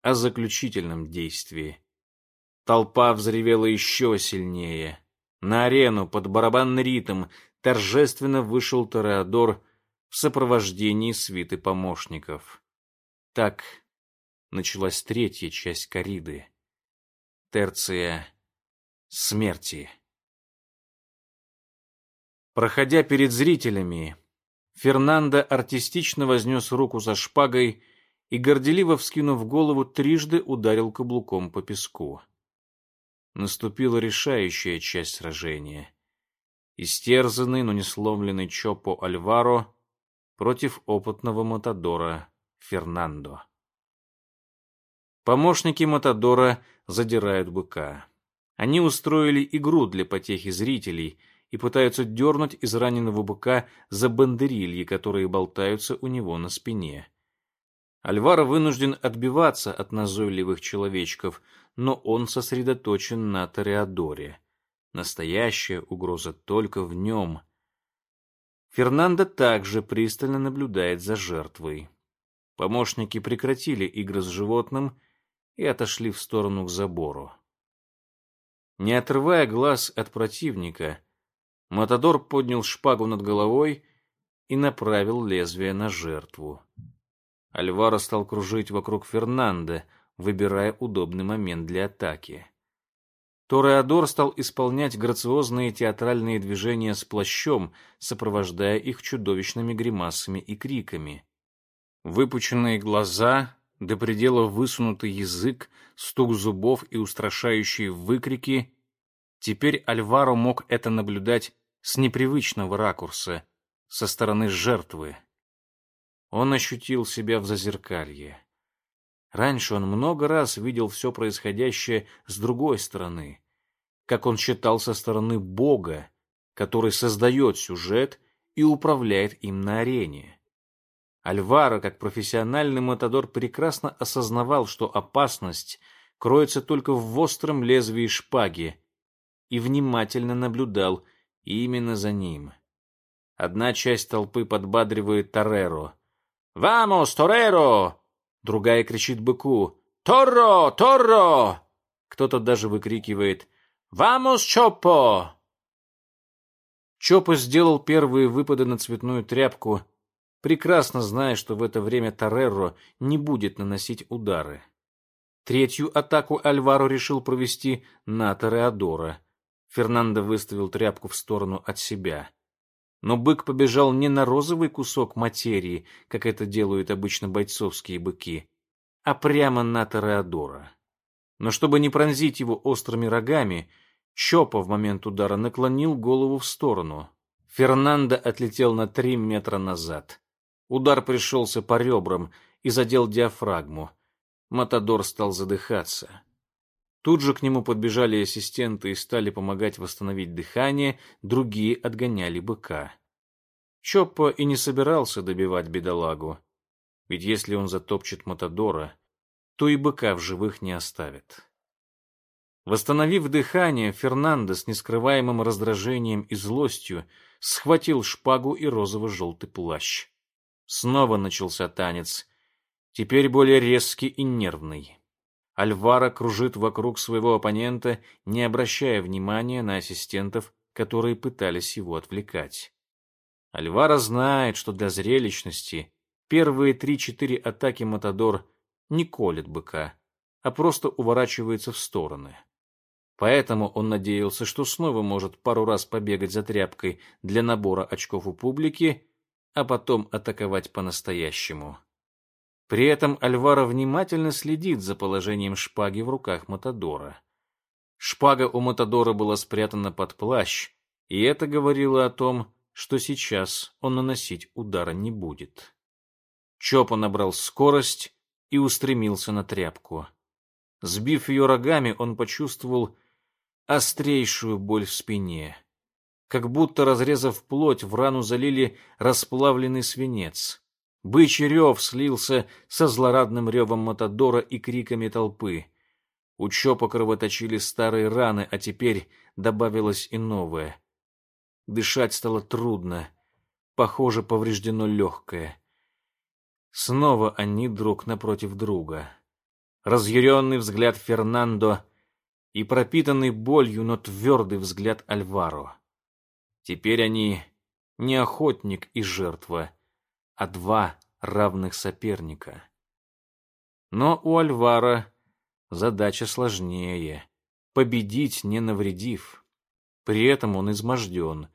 [SPEAKER 1] о заключительном действии. Толпа взревела еще сильнее. На арену под барабанный ритм торжественно вышел Тореадор в сопровождении свиты помощников. Так началась третья часть кориды. Терция смерти. Проходя перед зрителями, Фернандо артистично вознес руку за шпагой и, горделиво вскинув голову, трижды ударил каблуком по песку. Наступила решающая часть сражения. Истерзанный, но не сломленный Чопо Альваро против опытного Матадора Фернандо. Помощники Матадора задирают быка. Они устроили игру для потехи зрителей — и пытаются дернуть из раненого быка за бандерильи, которые болтаются у него на спине. Альваро вынужден отбиваться от назойливых человечков, но он сосредоточен на Тореадоре. Настоящая угроза только в нем. Фернандо также пристально наблюдает за жертвой. Помощники прекратили игры с животным и отошли в сторону к забору. Не отрывая глаз от противника, Матадор поднял шпагу над головой и направил лезвие на жертву. Альваро стал кружить вокруг Фернандо, выбирая удобный момент для атаки. Тореадор стал исполнять грациозные театральные движения с плащом, сопровождая их чудовищными гримасами и криками. Выпученные глаза, до предела высунутый язык, стук зубов и устрашающие выкрики — Теперь Альваро мог это наблюдать с непривычного ракурса, со стороны жертвы. Он ощутил себя в зазеркалье. Раньше он много раз видел все происходящее с другой стороны, как он считал со стороны Бога, который создает сюжет и управляет им на арене. Альваро, как профессиональный матадор, прекрасно осознавал, что опасность кроется только в остром лезвии шпаги, и внимательно наблюдал именно за ним. Одна часть толпы подбадривает Тореро. «Вамос, Тореро!» Другая кричит быку. «Торро! Торро!» Кто-то даже выкрикивает «Вамос, Чоппо!» Чоппо сделал первые выпады на цветную тряпку, прекрасно зная, что в это время Тореро не будет наносить удары. Третью атаку Альваро решил провести на Тореадора. Фернандо выставил тряпку в сторону от себя. Но бык побежал не на розовый кусок материи, как это делают обычно бойцовские быки, а прямо на Тореадора. Но чтобы не пронзить его острыми рогами, Чопа в момент удара наклонил голову в сторону. Фернандо отлетел на три метра назад. Удар пришелся по ребрам и задел диафрагму. Матадор стал задыхаться. Тут же к нему подбежали ассистенты и стали помогать восстановить дыхание, другие отгоняли быка. Чоппо и не собирался добивать бедолагу, ведь если он затопчет Матадора, то и быка в живых не оставит. Восстановив дыхание, Фернандо с нескрываемым раздражением и злостью схватил шпагу и розово-желтый плащ. Снова начался танец, теперь более резкий и нервный. Альвара кружит вокруг своего оппонента, не обращая внимания на ассистентов, которые пытались его отвлекать. Альвара знает, что для зрелищности первые три-четыре атаки Матадор не колет быка, а просто уворачивается в стороны. Поэтому он надеялся, что снова может пару раз побегать за тряпкой для набора очков у публики, а потом атаковать по-настоящему. При этом Альвара внимательно следит за положением шпаги в руках Матадора. Шпага у Матадора была спрятана под плащ, и это говорило о том, что сейчас он наносить удара не будет. Чопа набрал скорость и устремился на тряпку. Сбив ее рогами, он почувствовал острейшую боль в спине. Как будто, разрезав плоть, в рану залили расплавленный свинец. Бычий рев слился со злорадным ревом Матадора и криками толпы. У Чопа кровоточили старые раны, а теперь добавилось и новое. Дышать стало трудно. Похоже, повреждено легкое. Снова они друг напротив друга. Разъяренный взгляд Фернандо и пропитанный болью, но твердый взгляд Альваро. Теперь они не охотник и жертва, а два равных соперника. Но у Альвара задача сложнее — победить, не навредив. При этом он изможден.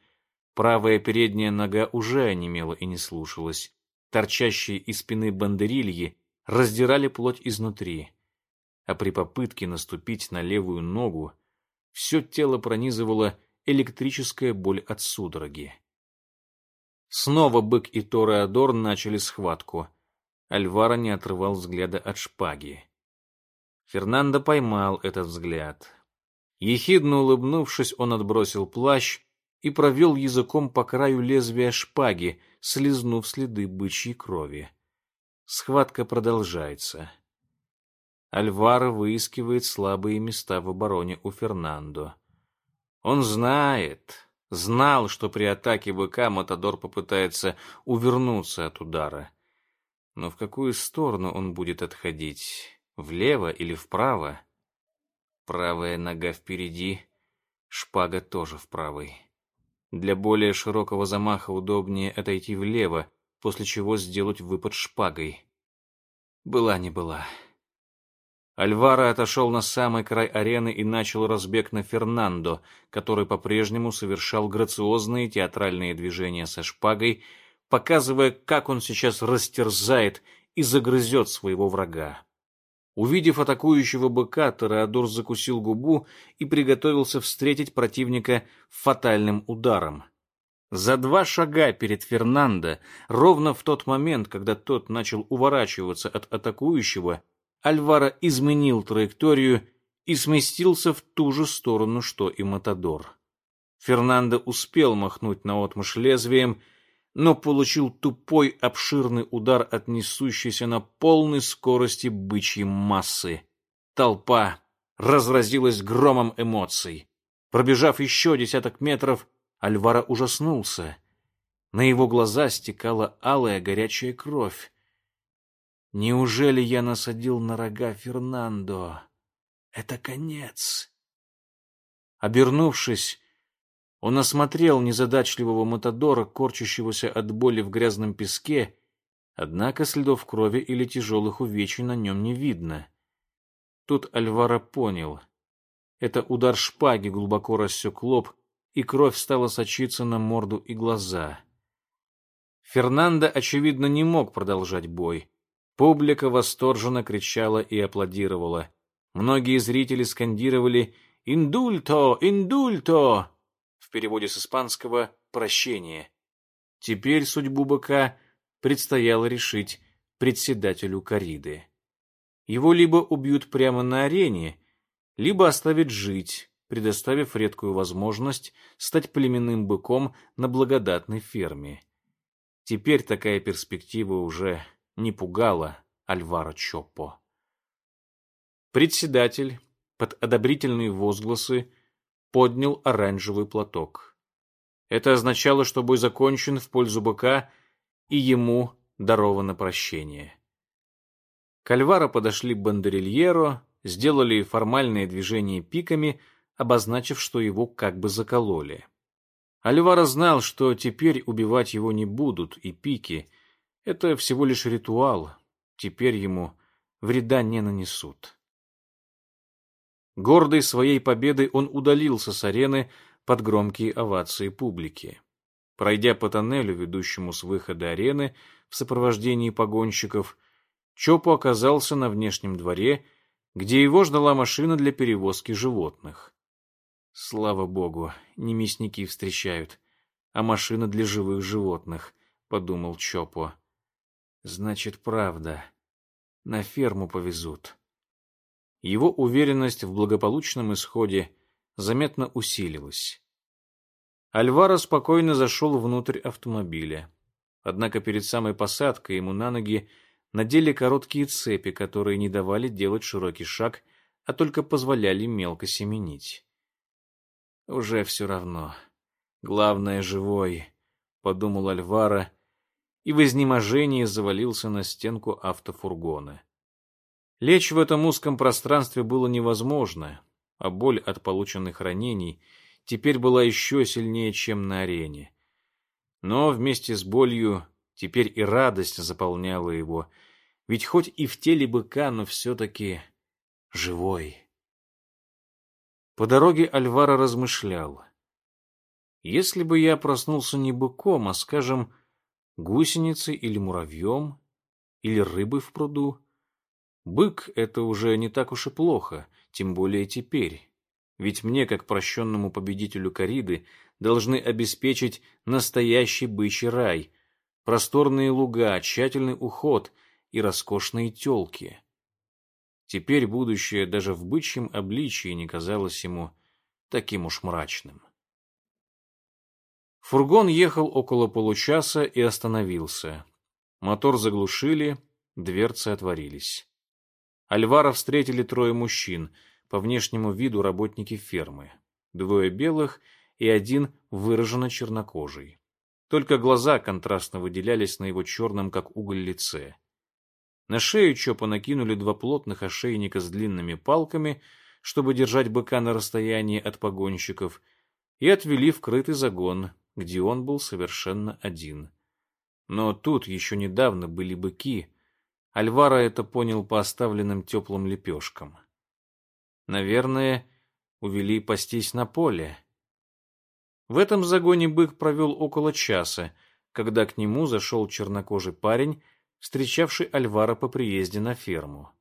[SPEAKER 1] Правая передняя нога уже онемела и не слушалась. Торчащие из спины бандерильи раздирали плоть изнутри. А при попытке наступить на левую ногу все тело пронизывало электрическая боль от судороги. Снова бык и Тореадор начали схватку. Альвара не отрывал взгляда от шпаги. Фернандо поймал этот взгляд. Ехидно улыбнувшись, он отбросил плащ и провел языком по краю лезвия шпаги, слезнув следы бычьей крови. Схватка продолжается. Альвара выискивает слабые места в обороне у Фернандо. Он знает, Знал, что при атаке быка Матадор попытается увернуться от удара. Но в какую сторону он будет отходить? Влево или вправо? Правая нога впереди, шпага тоже в правой. Для более широкого замаха удобнее отойти влево, после чего сделать выпад шпагой. Была не была. Альвара отошел на самый край арены и начал разбег на Фернандо, который по-прежнему совершал грациозные театральные движения со шпагой, показывая, как он сейчас растерзает и загрызет своего врага. Увидев атакующего быка, Тореадор закусил губу и приготовился встретить противника фатальным ударом. За два шага перед Фернандо, ровно в тот момент, когда тот начал уворачиваться от атакующего, Альвара изменил траекторию и сместился в ту же сторону, что и Матадор. Фернандо успел махнуть наотмашь лезвием, но получил тупой обширный удар от несущейся на полной скорости бычьей массы. Толпа разразилась громом эмоций. Пробежав еще десяток метров, Альвара ужаснулся. На его глаза стекала алая горячая кровь. Неужели я насадил на рога Фернандо? Это конец. Обернувшись, он осмотрел незадачливого Матадора, корчащегося от боли в грязном песке, однако следов крови или тяжелых увечий на нем не видно. Тут Альвара понял. Это удар шпаги глубоко рассек лоб, и кровь стала сочиться на морду и глаза. Фернандо, очевидно, не мог продолжать бой. Публика восторженно кричала и аплодировала. Многие зрители скандировали «Индульто! Индульто!» в переводе с испанского «прощение». Теперь судьбу быка предстояло решить председателю кориды. Его либо убьют прямо на арене, либо оставят жить, предоставив редкую возможность стать племенным быком на благодатной ферме. Теперь такая перспектива уже не пугало Альваро Чоппо. Председатель под одобрительные возгласы поднял оранжевый платок. Это означало, что бой закончен в пользу быка, и ему даровано прощение. К Альваро подошли бандерильеро, сделали формальные движения пиками, обозначив, что его как бы закололи. Альваро знал, что теперь убивать его не будут, и пики — это всего лишь ритуал, теперь ему вреда не нанесут. Гордый своей победой он удалился с арены под громкие овации публики. Пройдя по тоннелю, ведущему с выхода арены, в сопровождении погонщиков, Чопу оказался на внешнем дворе, где его ждала машина для перевозки животных. Слава богу, не мясники встречают, а машина для живых животных, подумал Чопо. Значит, правда. На ферму повезут. Его уверенность в благополучном исходе заметно усилилась. Альваро спокойно зашел внутрь автомобиля. Однако перед самой посадкой ему на ноги надели короткие цепи, которые не давали делать широкий шаг, а только позволяли мелко семенить. Уже все равно. Главное, живой, — подумал Альвара, и в изнеможении завалился на стенку автофургона. Лечь в этом узком пространстве было невозможно, а боль от полученных ранений теперь была еще сильнее, чем на арене. Но вместе с болью теперь и радость заполняла его, ведь хоть и в теле быка, но все-таки живой. По дороге Альвара размышлял. Если бы я проснулся не быком, а, скажем, гусеницей или муравьем, или рыбой в пруду, Бык — это уже не так уж и плохо, тем более теперь. Ведь мне, как прощенному победителю кориды, должны обеспечить настоящий бычий рай, просторные луга, тщательный уход и роскошные телки. Теперь будущее даже в бычьем обличии не казалось ему таким уж мрачным. Фургон ехал около получаса и остановился. Мотор заглушили, дверцы отворились. Альвара встретили трое мужчин, по внешнему виду работники фермы. Двое белых и один выраженно чернокожий. Только глаза контрастно выделялись на его черном, как уголь, лице. На шею Чопа накинули два плотных ошейника с длинными палками, чтобы держать быка на расстоянии от погонщиков, и отвели в крытый загон, где он был совершенно один. Но тут еще недавно были быки, Альвара это понял по оставленным теплым лепешкам. Наверное, увели пастись на поле. В этом загоне бык провел около часа, когда к нему зашел чернокожий парень, встречавший Альвара по приезде на ферму.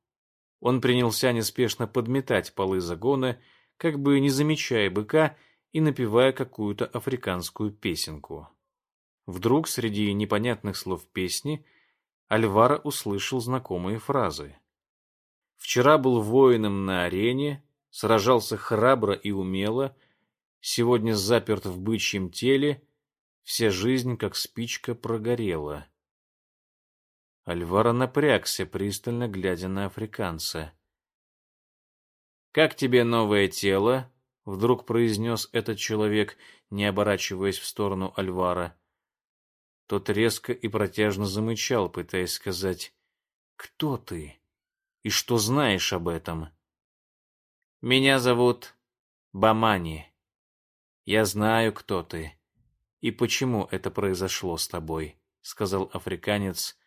[SPEAKER 1] Он принялся неспешно подметать полы загона, как бы не замечая быка и напевая какую-то африканскую песенку. Вдруг среди непонятных слов песни — Альвара услышал знакомые фразы. Вчера был воином на арене, сражался храбро и умело, сегодня заперт в бычьем теле, вся жизнь, как спичка, прогорела. Альвара напрягся, пристально глядя на африканца. «Как тебе новое тело?» — вдруг произнес этот человек, не оборачиваясь в сторону Альвара. Тот резко и протяжно замычал, пытаясь сказать «Кто ты? И что знаешь об этом?» «Меня зовут Бамани. Я знаю, кто ты и почему это произошло с тобой», — сказал африканец,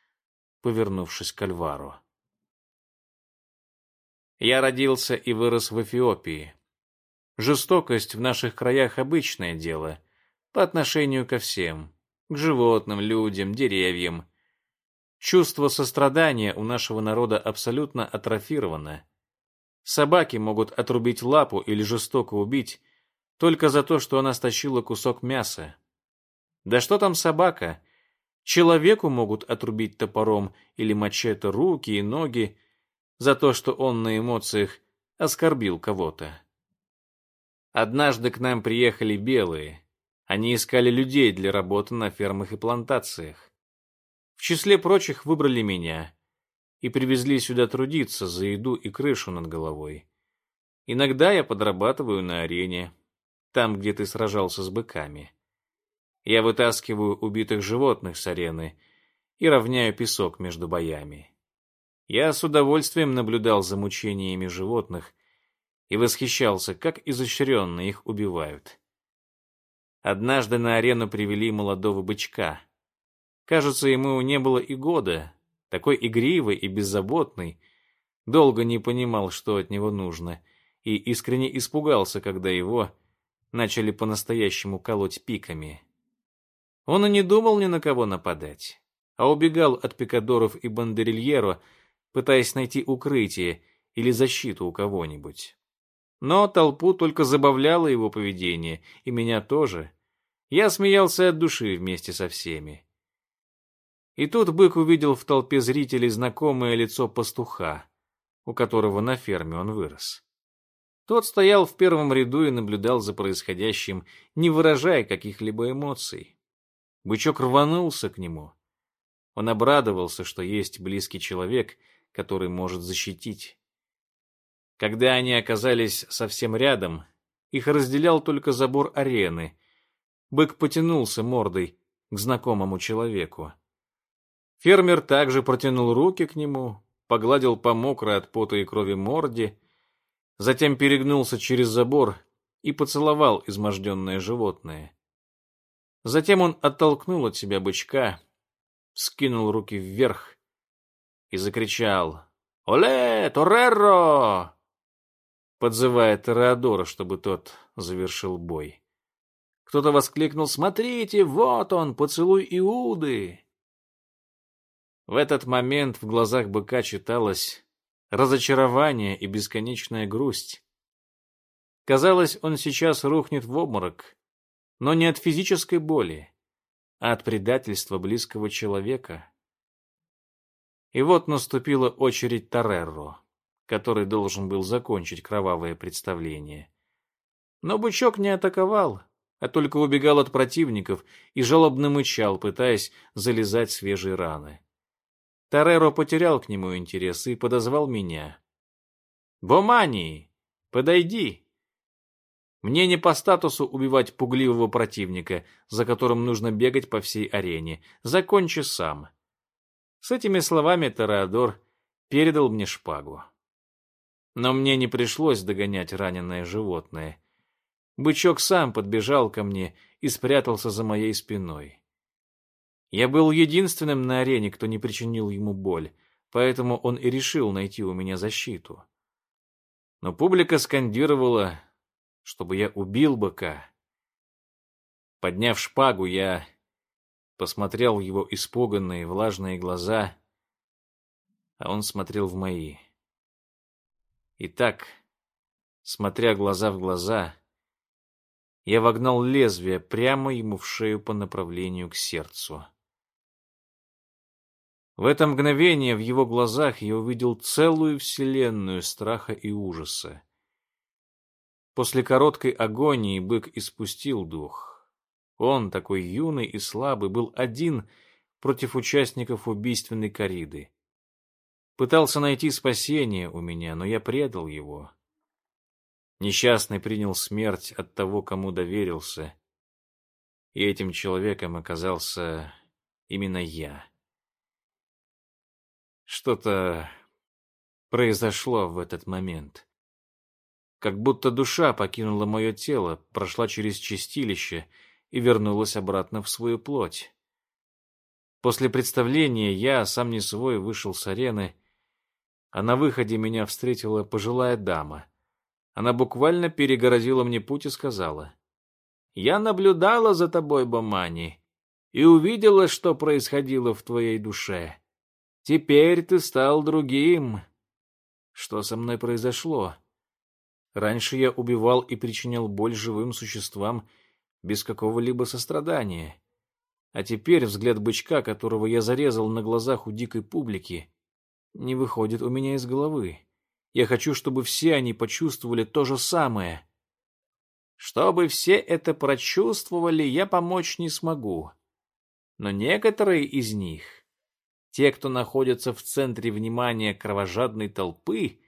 [SPEAKER 1] повернувшись к Альвару. «Я родился и вырос в Эфиопии. Жестокость в наших краях обычное дело по отношению ко всем, к животным, людям, деревьям. Чувство сострадания у нашего народа абсолютно атрофировано. Собаки могут отрубить лапу или жестоко убить только за то, что она стащила кусок мяса. Да что там собака? Человеку могут отрубить топором или мачете руки и ноги за то, что он на эмоциях оскорбил кого-то. Однажды к нам приехали белые, они искали людей для работы на фермах и плантациях. В числе прочих выбрали меня и привезли сюда трудиться за еду и крышу над головой. Иногда я подрабатываю на арене, там, где ты сражался с быками. Я вытаскиваю убитых животных с арены и равняю песок между боями. Я с удовольствием наблюдал за мучениями животных и восхищался, как изощренно их убивают. Однажды на арену привели молодого бычка. Кажется, ему не было и года, такой игривый и беззаботный, долго не понимал, что от него нужно, и искренне испугался, когда его начали по-настоящему колоть пиками. Он и не думал ни на кого нападать, а убегал от пикадоров и бандерильеро, пытаясь найти укрытие или защиту у кого-нибудь. Но толпу только забавляло его поведение, и меня тоже. Я смеялся от души вместе со всеми. И тут бык увидел в толпе зрителей знакомое лицо пастуха, у которого на ферме он вырос. Тот стоял в первом ряду и наблюдал за происходящим, не выражая каких-либо эмоций. Бычок рванулся к нему. Он обрадовался, что есть близкий человек, который может защитить. Когда они оказались совсем рядом, их разделял только забор арены. Бык потянулся мордой к знакомому человеку. Фермер также протянул руки к нему, погладил по мокрой от пота и крови морде, затем перегнулся через забор и поцеловал изможденное животное. Затем он оттолкнул от себя бычка, скинул руки вверх и закричал «Оле, Торреро!», подзывая Тореадора, чтобы тот завершил бой. Кто-то воскликнул «Смотрите, вот он, поцелуй Иуды!». В этот момент в глазах быка читалось разочарование и бесконечная грусть. Казалось, он сейчас рухнет в обморок, но не от физической боли, а от предательства близкого человека. И вот наступила очередь Тарерро, который должен был закончить кровавое представление. Но бычок не атаковал, а только убегал от противников и жалобно мычал, пытаясь залезать свежие раны. Тареро потерял к нему интерес и подозвал меня. «Бомани, подойди!» Мне не по статусу убивать пугливого противника, за которым нужно бегать по всей арене. Закончи сам. С этими словами Тореадор передал мне шпагу. Но мне не пришлось догонять раненое животное. Бычок сам подбежал ко мне и спрятался за моей спиной. Я был единственным на арене, кто не причинил ему боль, поэтому он и решил найти у меня защиту. Но публика скандировала чтобы я убил быка. Подняв шпагу, я посмотрел в его испуганные влажные глаза, а он смотрел в мои. И так, смотря глаза в глаза, я вогнал лезвие прямо ему в шею по направлению к сердцу. В это мгновение в его глазах я увидел целую вселенную страха и ужаса. После короткой агонии бык испустил дух. Он, такой юный и слабый, был один против участников убийственной кориды. Пытался найти спасение у меня, но я предал его. Несчастный принял смерть от того, кому доверился. И этим человеком оказался именно я. Что-то произошло в этот момент как будто душа покинула мое тело, прошла через чистилище и вернулась обратно в свою плоть. После представления я, сам не свой, вышел с арены, а на выходе меня встретила пожилая дама. Она буквально перегородила мне путь и сказала, «Я наблюдала за тобой, Бомани, и увидела, что происходило в твоей душе. Теперь ты стал другим. Что со мной произошло?» Раньше я убивал и причинял боль живым существам без какого-либо сострадания. А теперь взгляд бычка, которого я зарезал на глазах у дикой публики, не выходит у меня из головы. Я хочу, чтобы все они почувствовали то же самое. Чтобы все это прочувствовали, я помочь не смогу. Но некоторые из них, те, кто находится в центре внимания кровожадной толпы,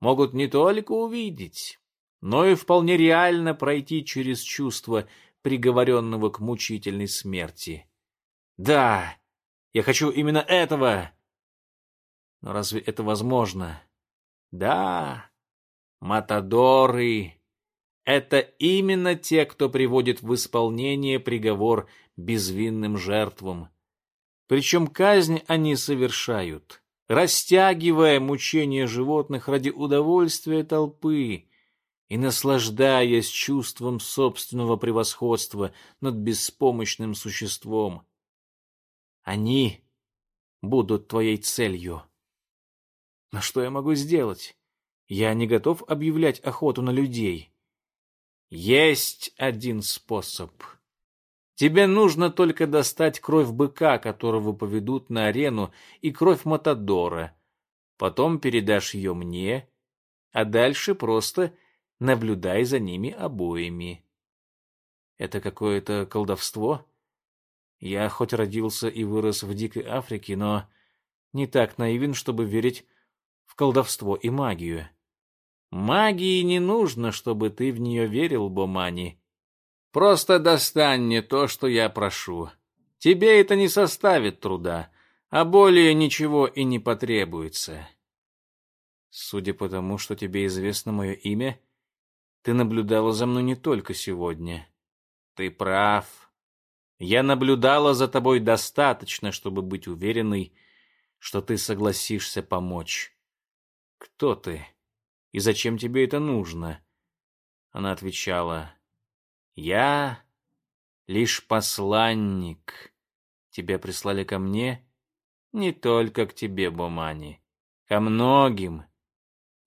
[SPEAKER 1] могут не только увидеть, но и вполне реально пройти через чувство приговоренного к мучительной смерти. Да, я хочу именно этого. Но разве это возможно? Да, матадоры — это именно те, кто приводит в исполнение приговор безвинным жертвам. Причем казнь они совершают, растягивая мучения животных ради удовольствия толпы и наслаждаясь чувством собственного превосходства над беспомощным существом. Они будут твоей целью. Но что я могу сделать? Я не готов объявлять охоту на людей. Есть один способ. Тебе нужно только достать кровь быка, которого поведут на арену, и кровь Матадора. Потом передашь ее мне, а дальше просто наблюдай за ними обоими. Это какое-то колдовство? Я хоть родился и вырос в дикой Африке, но не так наивен, чтобы верить в колдовство и магию. Магии не нужно, чтобы ты в нее верил, Бомани. Просто достань мне то, что я прошу. Тебе это не составит труда, а более ничего и не потребуется. Судя по тому, что тебе известно мое имя, ты наблюдала за мной не только сегодня. Ты прав. Я наблюдала за тобой достаточно, чтобы быть уверенной, что ты согласишься помочь. «Кто ты? И зачем тебе это нужно?» Она отвечала, «Я лишь посланник. Тебя прислали ко мне, не только к тебе, Бумани, ко многим.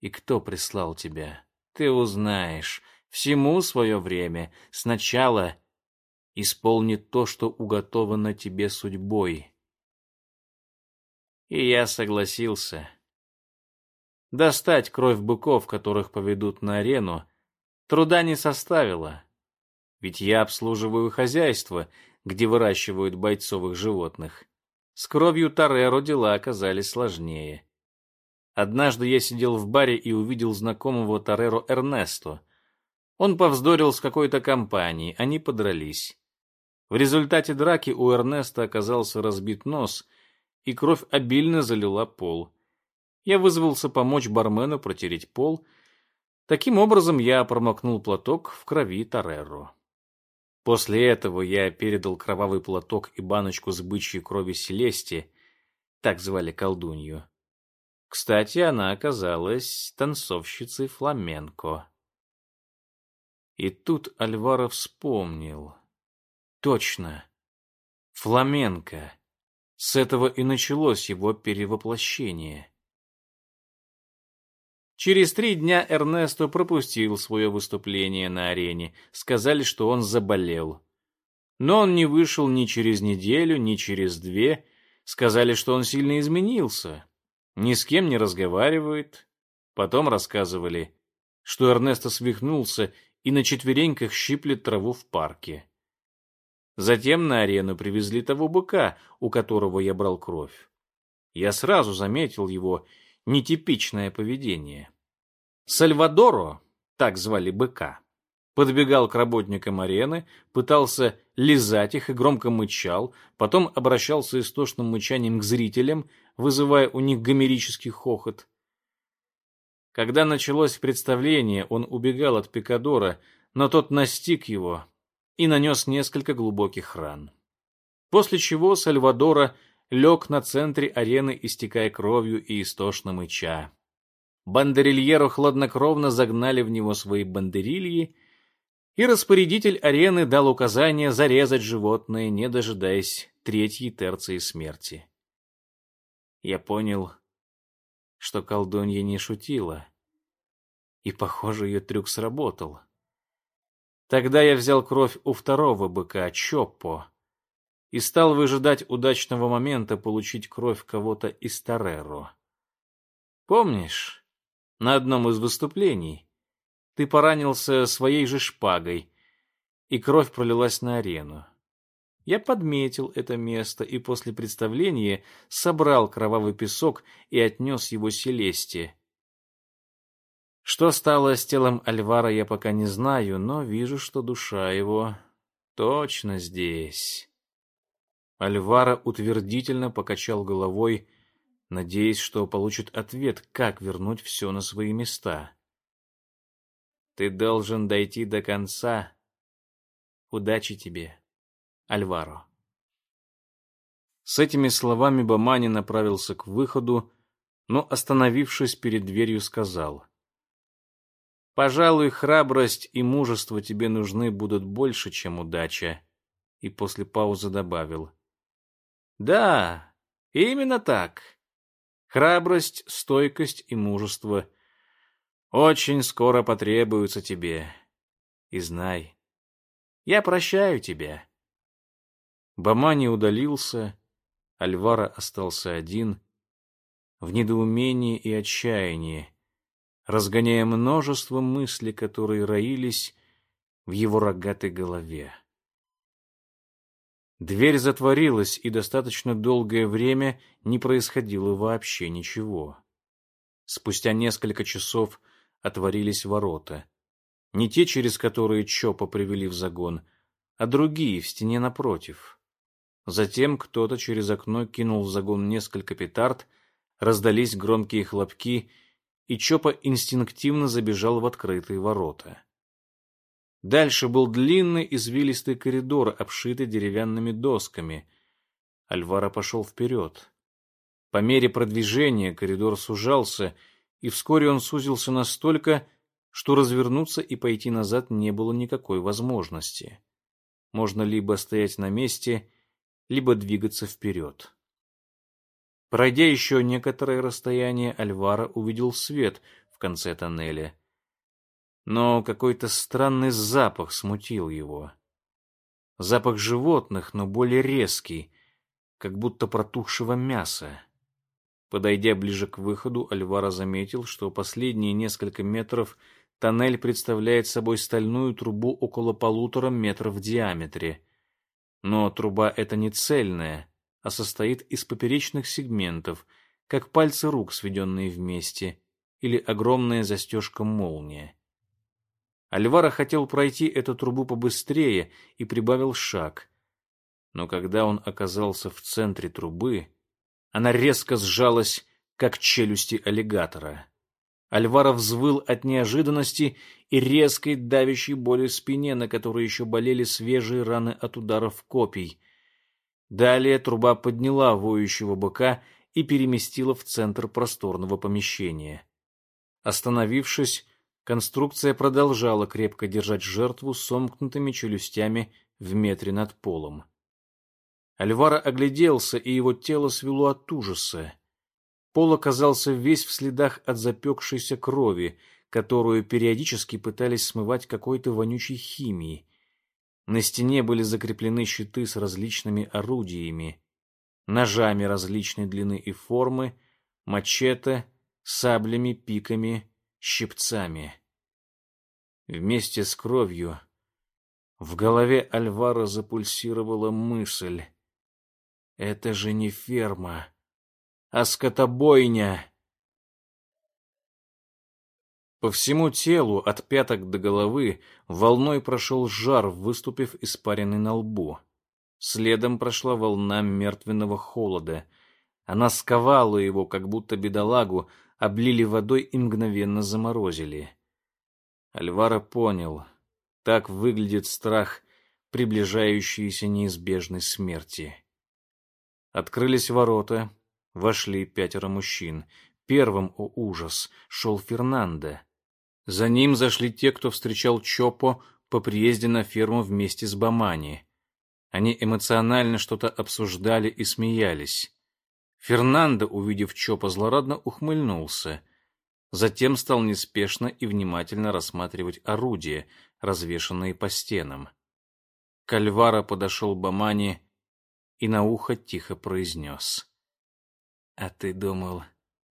[SPEAKER 1] И кто прислал тебя? Ты узнаешь. Всему свое время. Сначала исполни то, что уготовано тебе судьбой». И я согласился. Достать кровь быков, которых поведут на арену, труда не составило. Ведь я обслуживаю хозяйство, где выращивают бойцовых животных. С кровью Тареро дела оказались сложнее. Однажды я сидел в баре и увидел знакомого Тареро Эрнесто. Он повздорил с какой-то компанией, они подрались. В результате драки у Эрнеста оказался разбит нос, и кровь обильно залила пол я вызвался помочь бармену протереть пол. Таким образом, я промокнул платок в крови Тореро. После этого я передал кровавый платок и баночку с бычьей крови Селесте, так звали колдунью. Кстати, она оказалась танцовщицей фламенко. И тут Альваро вспомнил. Точно. Фламенко. С этого и началось его перевоплощение. Через три дня Эрнесто пропустил свое выступление на арене. Сказали, что он заболел. Но он не вышел ни через неделю, ни через две. Сказали, что он сильно изменился. Ни с кем не разговаривает. Потом рассказывали, что Эрнесто свихнулся и на четвереньках щиплет траву в парке. Затем на арену привезли того быка, у которого я брал кровь. Я сразу заметил его нетипичное поведение. Сальвадоро, так звали быка, подбегал к работникам арены, пытался лизать их и громко мычал, потом обращался истошным мычанием к зрителям, вызывая у них гомерический хохот. Когда началось представление, он убегал от Пикадора, но тот настиг его и нанес несколько глубоких ран. После чего Сальвадора лег на центре арены, истекая кровью и истошно мыча. Бандерильеру хладнокровно загнали в него свои бандерильи, и распорядитель арены дал указание зарезать животное, не дожидаясь третьей терции смерти. Я понял, что колдунья не шутила, и, похоже, ее трюк сработал. Тогда я взял кровь у второго быка, Чоппо, и стал выжидать удачного момента получить кровь кого-то из Тореро. Помнишь, на одном из выступлений ты поранился своей же шпагой, и кровь пролилась на арену. Я подметил это место и после представления собрал кровавый песок и отнес его Селесте. Что стало с телом Альвара, я пока не знаю, но вижу, что душа его точно здесь. Альвара утвердительно покачал головой, надеясь, что получит ответ, как вернуть все на свои места. Ты должен дойти до конца. Удачи тебе, Альваро. С этими словами Бамани направился к выходу, но, остановившись перед дверью, сказал. «Пожалуй, храбрость и мужество тебе нужны будут больше, чем удача», и после паузы добавил. «Да, именно так. Храбрость, стойкость и мужество очень скоро потребуются тебе. И знай, я прощаю тебя». Бамани удалился, Альвара остался один, в недоумении и отчаянии, разгоняя множество мыслей, которые роились в его рогатой голове. Дверь затворилась, и достаточно долгое время не происходило вообще ничего. Спустя несколько часов отворились ворота. Не те, через которые Чопа привели в загон, а другие в стене напротив. Затем кто-то через окно кинул в загон несколько петард, раздались громкие хлопки, и Чопа инстинктивно забежал в открытые ворота. Дальше был длинный извилистый коридор, обшитый деревянными досками. Альвара пошел вперед. По мере продвижения коридор сужался, и вскоре он сузился настолько, что развернуться и пойти назад не было никакой возможности. Можно либо стоять на месте, либо двигаться вперед. Пройдя еще некоторое расстояние, Альвара увидел свет в конце тоннеля. Но какой-то странный запах смутил его. Запах животных, но более резкий, как будто протухшего мяса. Подойдя ближе к выходу, Альвара заметил, что последние несколько метров тоннель представляет собой стальную трубу около полутора метров в диаметре. Но труба эта не цельная, а состоит из поперечных сегментов, как пальцы рук, сведенные вместе, или огромная застежка-молния. Альвара хотел пройти эту трубу побыстрее и прибавил шаг. Но когда он оказался в центре трубы, она резко сжалась, как челюсти аллигатора. Альвара взвыл от неожиданности и резкой давящей боли в спине, на которой еще болели свежие раны от ударов копий. Далее труба подняла воющего быка и переместила в центр просторного помещения. Остановившись, конструкция продолжала крепко держать жертву сомкнутыми челюстями в метре над полом. Альвара огляделся, и его тело свело от ужаса. Пол оказался весь в следах от запекшейся крови, которую периодически пытались смывать какой-то вонючей химией. На стене были закреплены щиты с различными орудиями, ножами различной длины и формы, мачете, саблями, пиками, щипцами. Вместе с кровью в голове Альвара запульсировала мысль. «Это же не ферма!» а скотобойня. По всему телу, от пяток до головы, волной прошел жар, выступив испаренный на лбу. Следом прошла волна мертвенного холода. Она сковала его, как будто бедолагу, облили водой и мгновенно заморозили. Альвара понял, так выглядит страх приближающейся неизбежной смерти. Открылись ворота, Вошли пятеро мужчин. Первым, о ужас, шел Фернандо. За ним зашли те, кто встречал Чопо по приезде на ферму вместе с Бамани. Они эмоционально что-то обсуждали и смеялись. Фернандо, увидев Чопо, злорадно ухмыльнулся. Затем стал неспешно и внимательно рассматривать орудия, развешанные по стенам. Кальвара подошел Бамани и на ухо тихо произнес. А ты думал,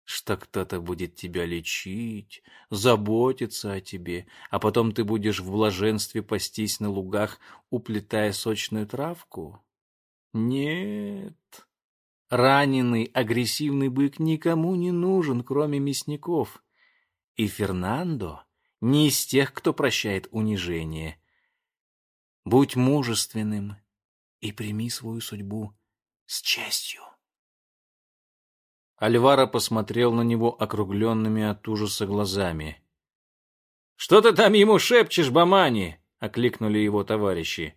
[SPEAKER 1] что кто-то будет тебя лечить, заботиться о тебе, а потом ты будешь в блаженстве пастись на лугах, уплетая сочную травку? Нет. Раненый, агрессивный бык никому не нужен, кроме мясников. И Фернандо не из тех, кто прощает унижение. Будь мужественным и прими свою судьбу с честью. Альвара посмотрел на него округленными от ужаса глазами. «Что ты там ему шепчешь, Бамани?» — окликнули его товарищи.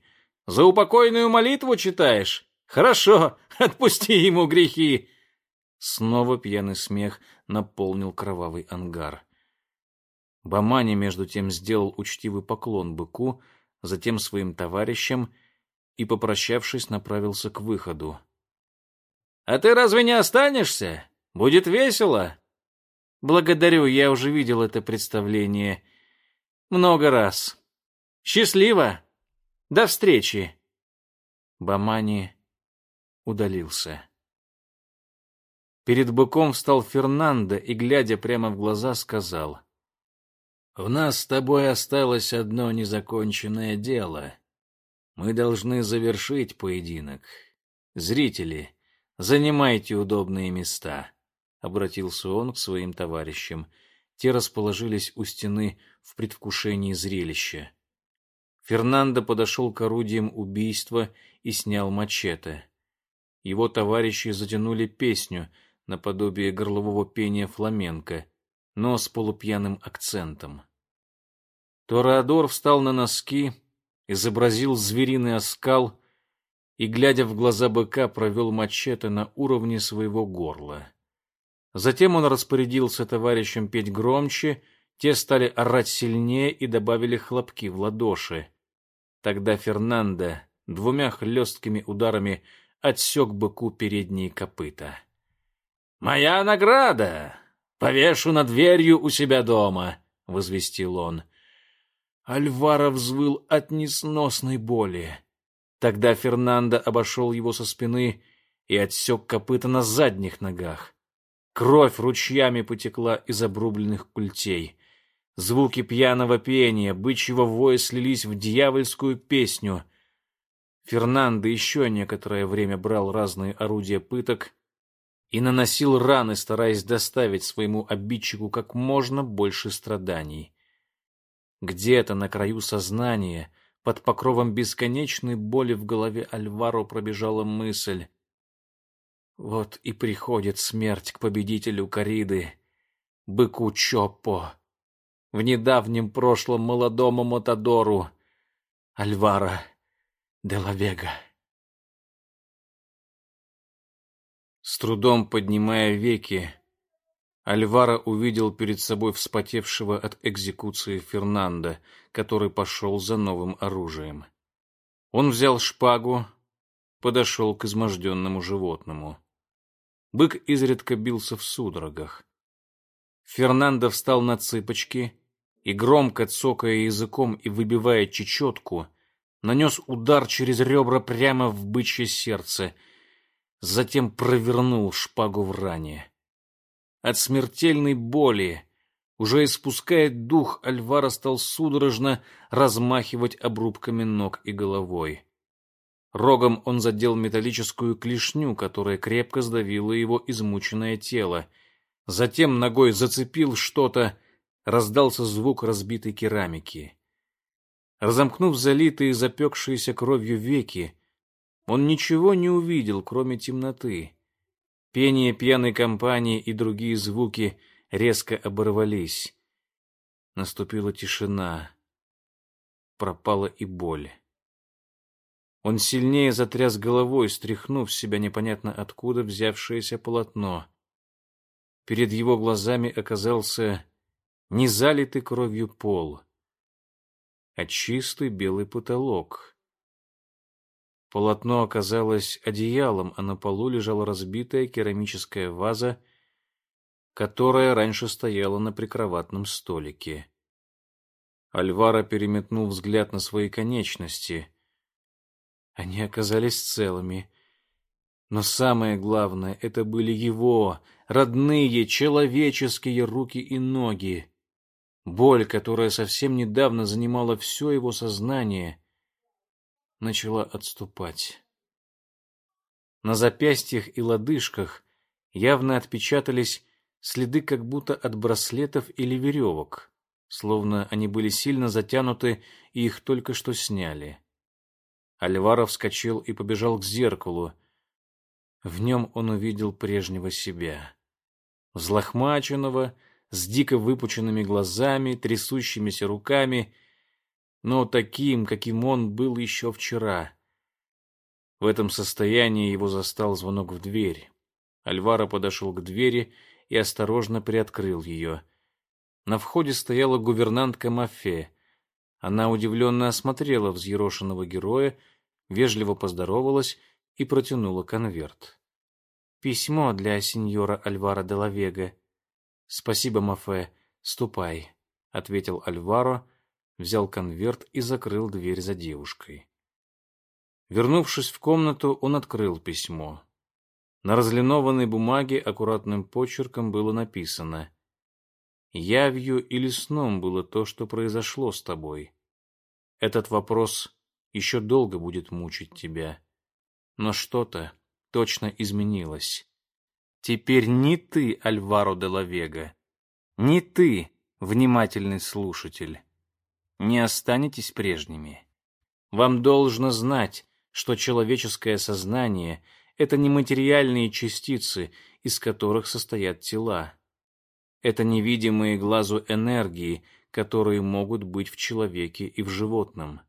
[SPEAKER 1] «За упокойную молитву читаешь? Хорошо, отпусти ему грехи!» Снова пьяный смех наполнил кровавый ангар. Бамани, между тем, сделал учтивый поклон быку, затем своим товарищам и, попрощавшись, направился к выходу. «А ты разве не останешься? Будет весело!» «Благодарю, я уже видел это представление. Много раз. Счастливо! До встречи!» Бамани удалился. Перед быком встал Фернандо и, глядя прямо в глаза, сказал — у нас с тобой осталось одно незаконченное дело. Мы должны завершить поединок. Зрители, занимайте удобные места, обратился он к своим товарищам. Те расположились у стены в предвкушении зрелища. Фернандо подошел к орудиям убийства и снял мачете. Его товарищи затянули песню наподобие горлового пения фламенко — но с полупьяным акцентом. Тореадор встал на носки, изобразил звериный оскал и, глядя в глаза быка, провел мачете на уровне своего горла. Затем он распорядился товарищам петь громче, те стали орать сильнее и добавили хлопки в ладоши. Тогда Фернандо двумя хлесткими ударами отсек быку передние копыта. «Моя награда! Повешу над дверью у себя дома, — возвестил он. Альвара взвыл от несносной боли. Тогда Фернандо обошел его со спины и отсек копыта на задних ногах. Кровь ручьями потекла из обрубленных культей. Звуки пьяного пения, бычьего воя слились в дьявольскую песню. Фернандо еще некоторое время брал разные орудия пыток, и наносил раны, стараясь доставить своему обидчику как можно больше страданий. Где-то на краю сознания, под покровом бесконечной боли в голове Альваро пробежала мысль. Вот и приходит смерть к победителю Кариды, быку Чоппо, в недавнем прошлом молодому Матадору Альвара де ла С трудом поднимая веки, Альвара увидел перед собой вспотевшего от экзекуции Фернанда, который пошел за новым оружием. Он взял шпагу, подошел к изможденному животному. Бык изредка бился в судорогах. Фернандо встал на цыпочки и, громко цокая языком и выбивая чечетку, нанес удар через ребра прямо в бычье сердце — затем провернул шпагу в ране. От смертельной боли, уже испуская дух, Альвара стал судорожно размахивать обрубками ног и головой. Рогом он задел металлическую клешню, которая крепко сдавила его измученное тело. Затем ногой зацепил что-то, раздался звук разбитой керамики. Разомкнув залитые запекшиеся кровью веки, он ничего не увидел, кроме темноты. Пение пьяной компании и другие звуки резко оборвались. Наступила тишина. Пропала и боль. Он сильнее затряс головой, стряхнув с себя непонятно откуда взявшееся полотно. Перед его глазами оказался не залитый кровью пол, а чистый белый потолок — Полотно оказалось одеялом, а на полу лежала разбитая керамическая ваза, которая раньше стояла на прикроватном столике. Альвара переметнул взгляд на свои конечности. Они оказались целыми. Но самое главное — это были его, родные, человеческие руки и ноги. Боль, которая совсем недавно занимала все его сознание — начала отступать. На запястьях и лодыжках явно отпечатались следы как будто от браслетов или веревок, словно они были сильно затянуты и их только что сняли. Альваро вскочил и побежал к зеркалу. В нем он увидел прежнего себя. Взлохмаченного, с дико выпученными глазами, трясущимися руками, но таким, каким он был еще вчера. В этом состоянии его застал звонок в дверь. Альваро подошел к двери и осторожно приоткрыл ее. На входе стояла гувернантка Мафе. Она удивленно осмотрела взъерошенного героя, вежливо поздоровалась и протянула конверт. «Письмо для сеньора Альвара де Лавега». «Спасибо, Мафе. Ступай», — ответил Альваро, взял конверт и закрыл дверь за девушкой. Вернувшись в комнату, он открыл письмо. На разлинованной бумаге аккуратным почерком было написано «Явью или сном было то, что произошло с тобой. Этот вопрос еще долго будет мучить тебя. Но что-то точно изменилось. Теперь ни ты, Альваро де Лавега, ни ты, внимательный слушатель, не останетесь прежними. Вам должно знать, что человеческое сознание — это нематериальные частицы, из которых состоят тела. Это невидимые глазу энергии, которые могут быть в человеке и в животном.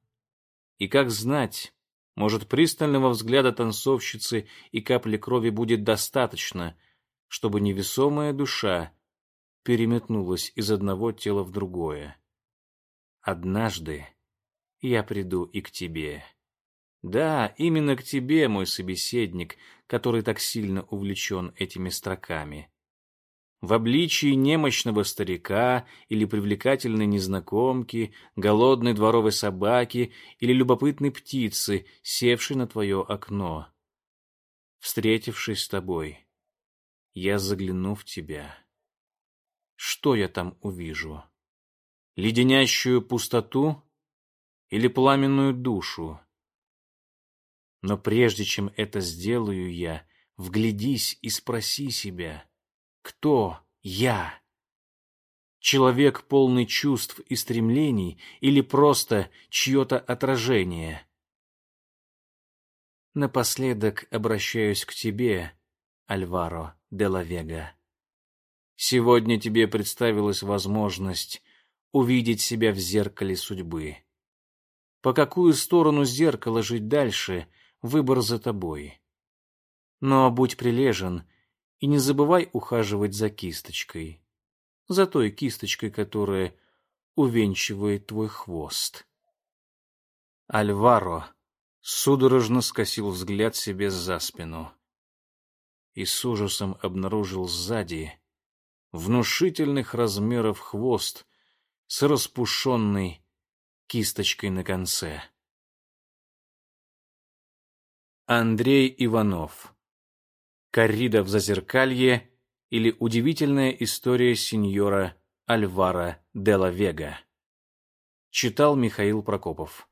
[SPEAKER 1] И как знать, может, пристального взгляда танцовщицы и капли крови будет достаточно, чтобы невесомая душа переметнулась из одного тела в другое. Однажды я приду и к тебе. Да, именно к тебе, мой собеседник, который так сильно увлечен этими строками. В обличии немощного старика или привлекательной незнакомки, голодной дворовой собаки или любопытной птицы, севшей на твое окно. Встретившись с тобой, я загляну в тебя. Что я там увижу? Леденящую пустоту или пламенную душу? Но прежде чем это сделаю я, вглядись и спроси себя, кто я? Человек, полный чувств и стремлений, или просто чье-то отражение? Напоследок обращаюсь к тебе, Альваро де ла Вега. Сегодня тебе представилась возможность увидеть себя в зеркале судьбы. По какую сторону зеркала жить дальше — Выбор за тобой. Но будь прилежен и не забывай ухаживать за кисточкой. За той кисточкой, которая увенчивает твой хвост. Альваро судорожно скосил взгляд себе за спину и с ужасом обнаружил сзади внушительных размеров хвост с распушенной кисточкой на конце. Андрей Иванов. Коррида в Зазеркалье или удивительная история сеньора Альвара де ла Вега. Читал Михаил Прокопов.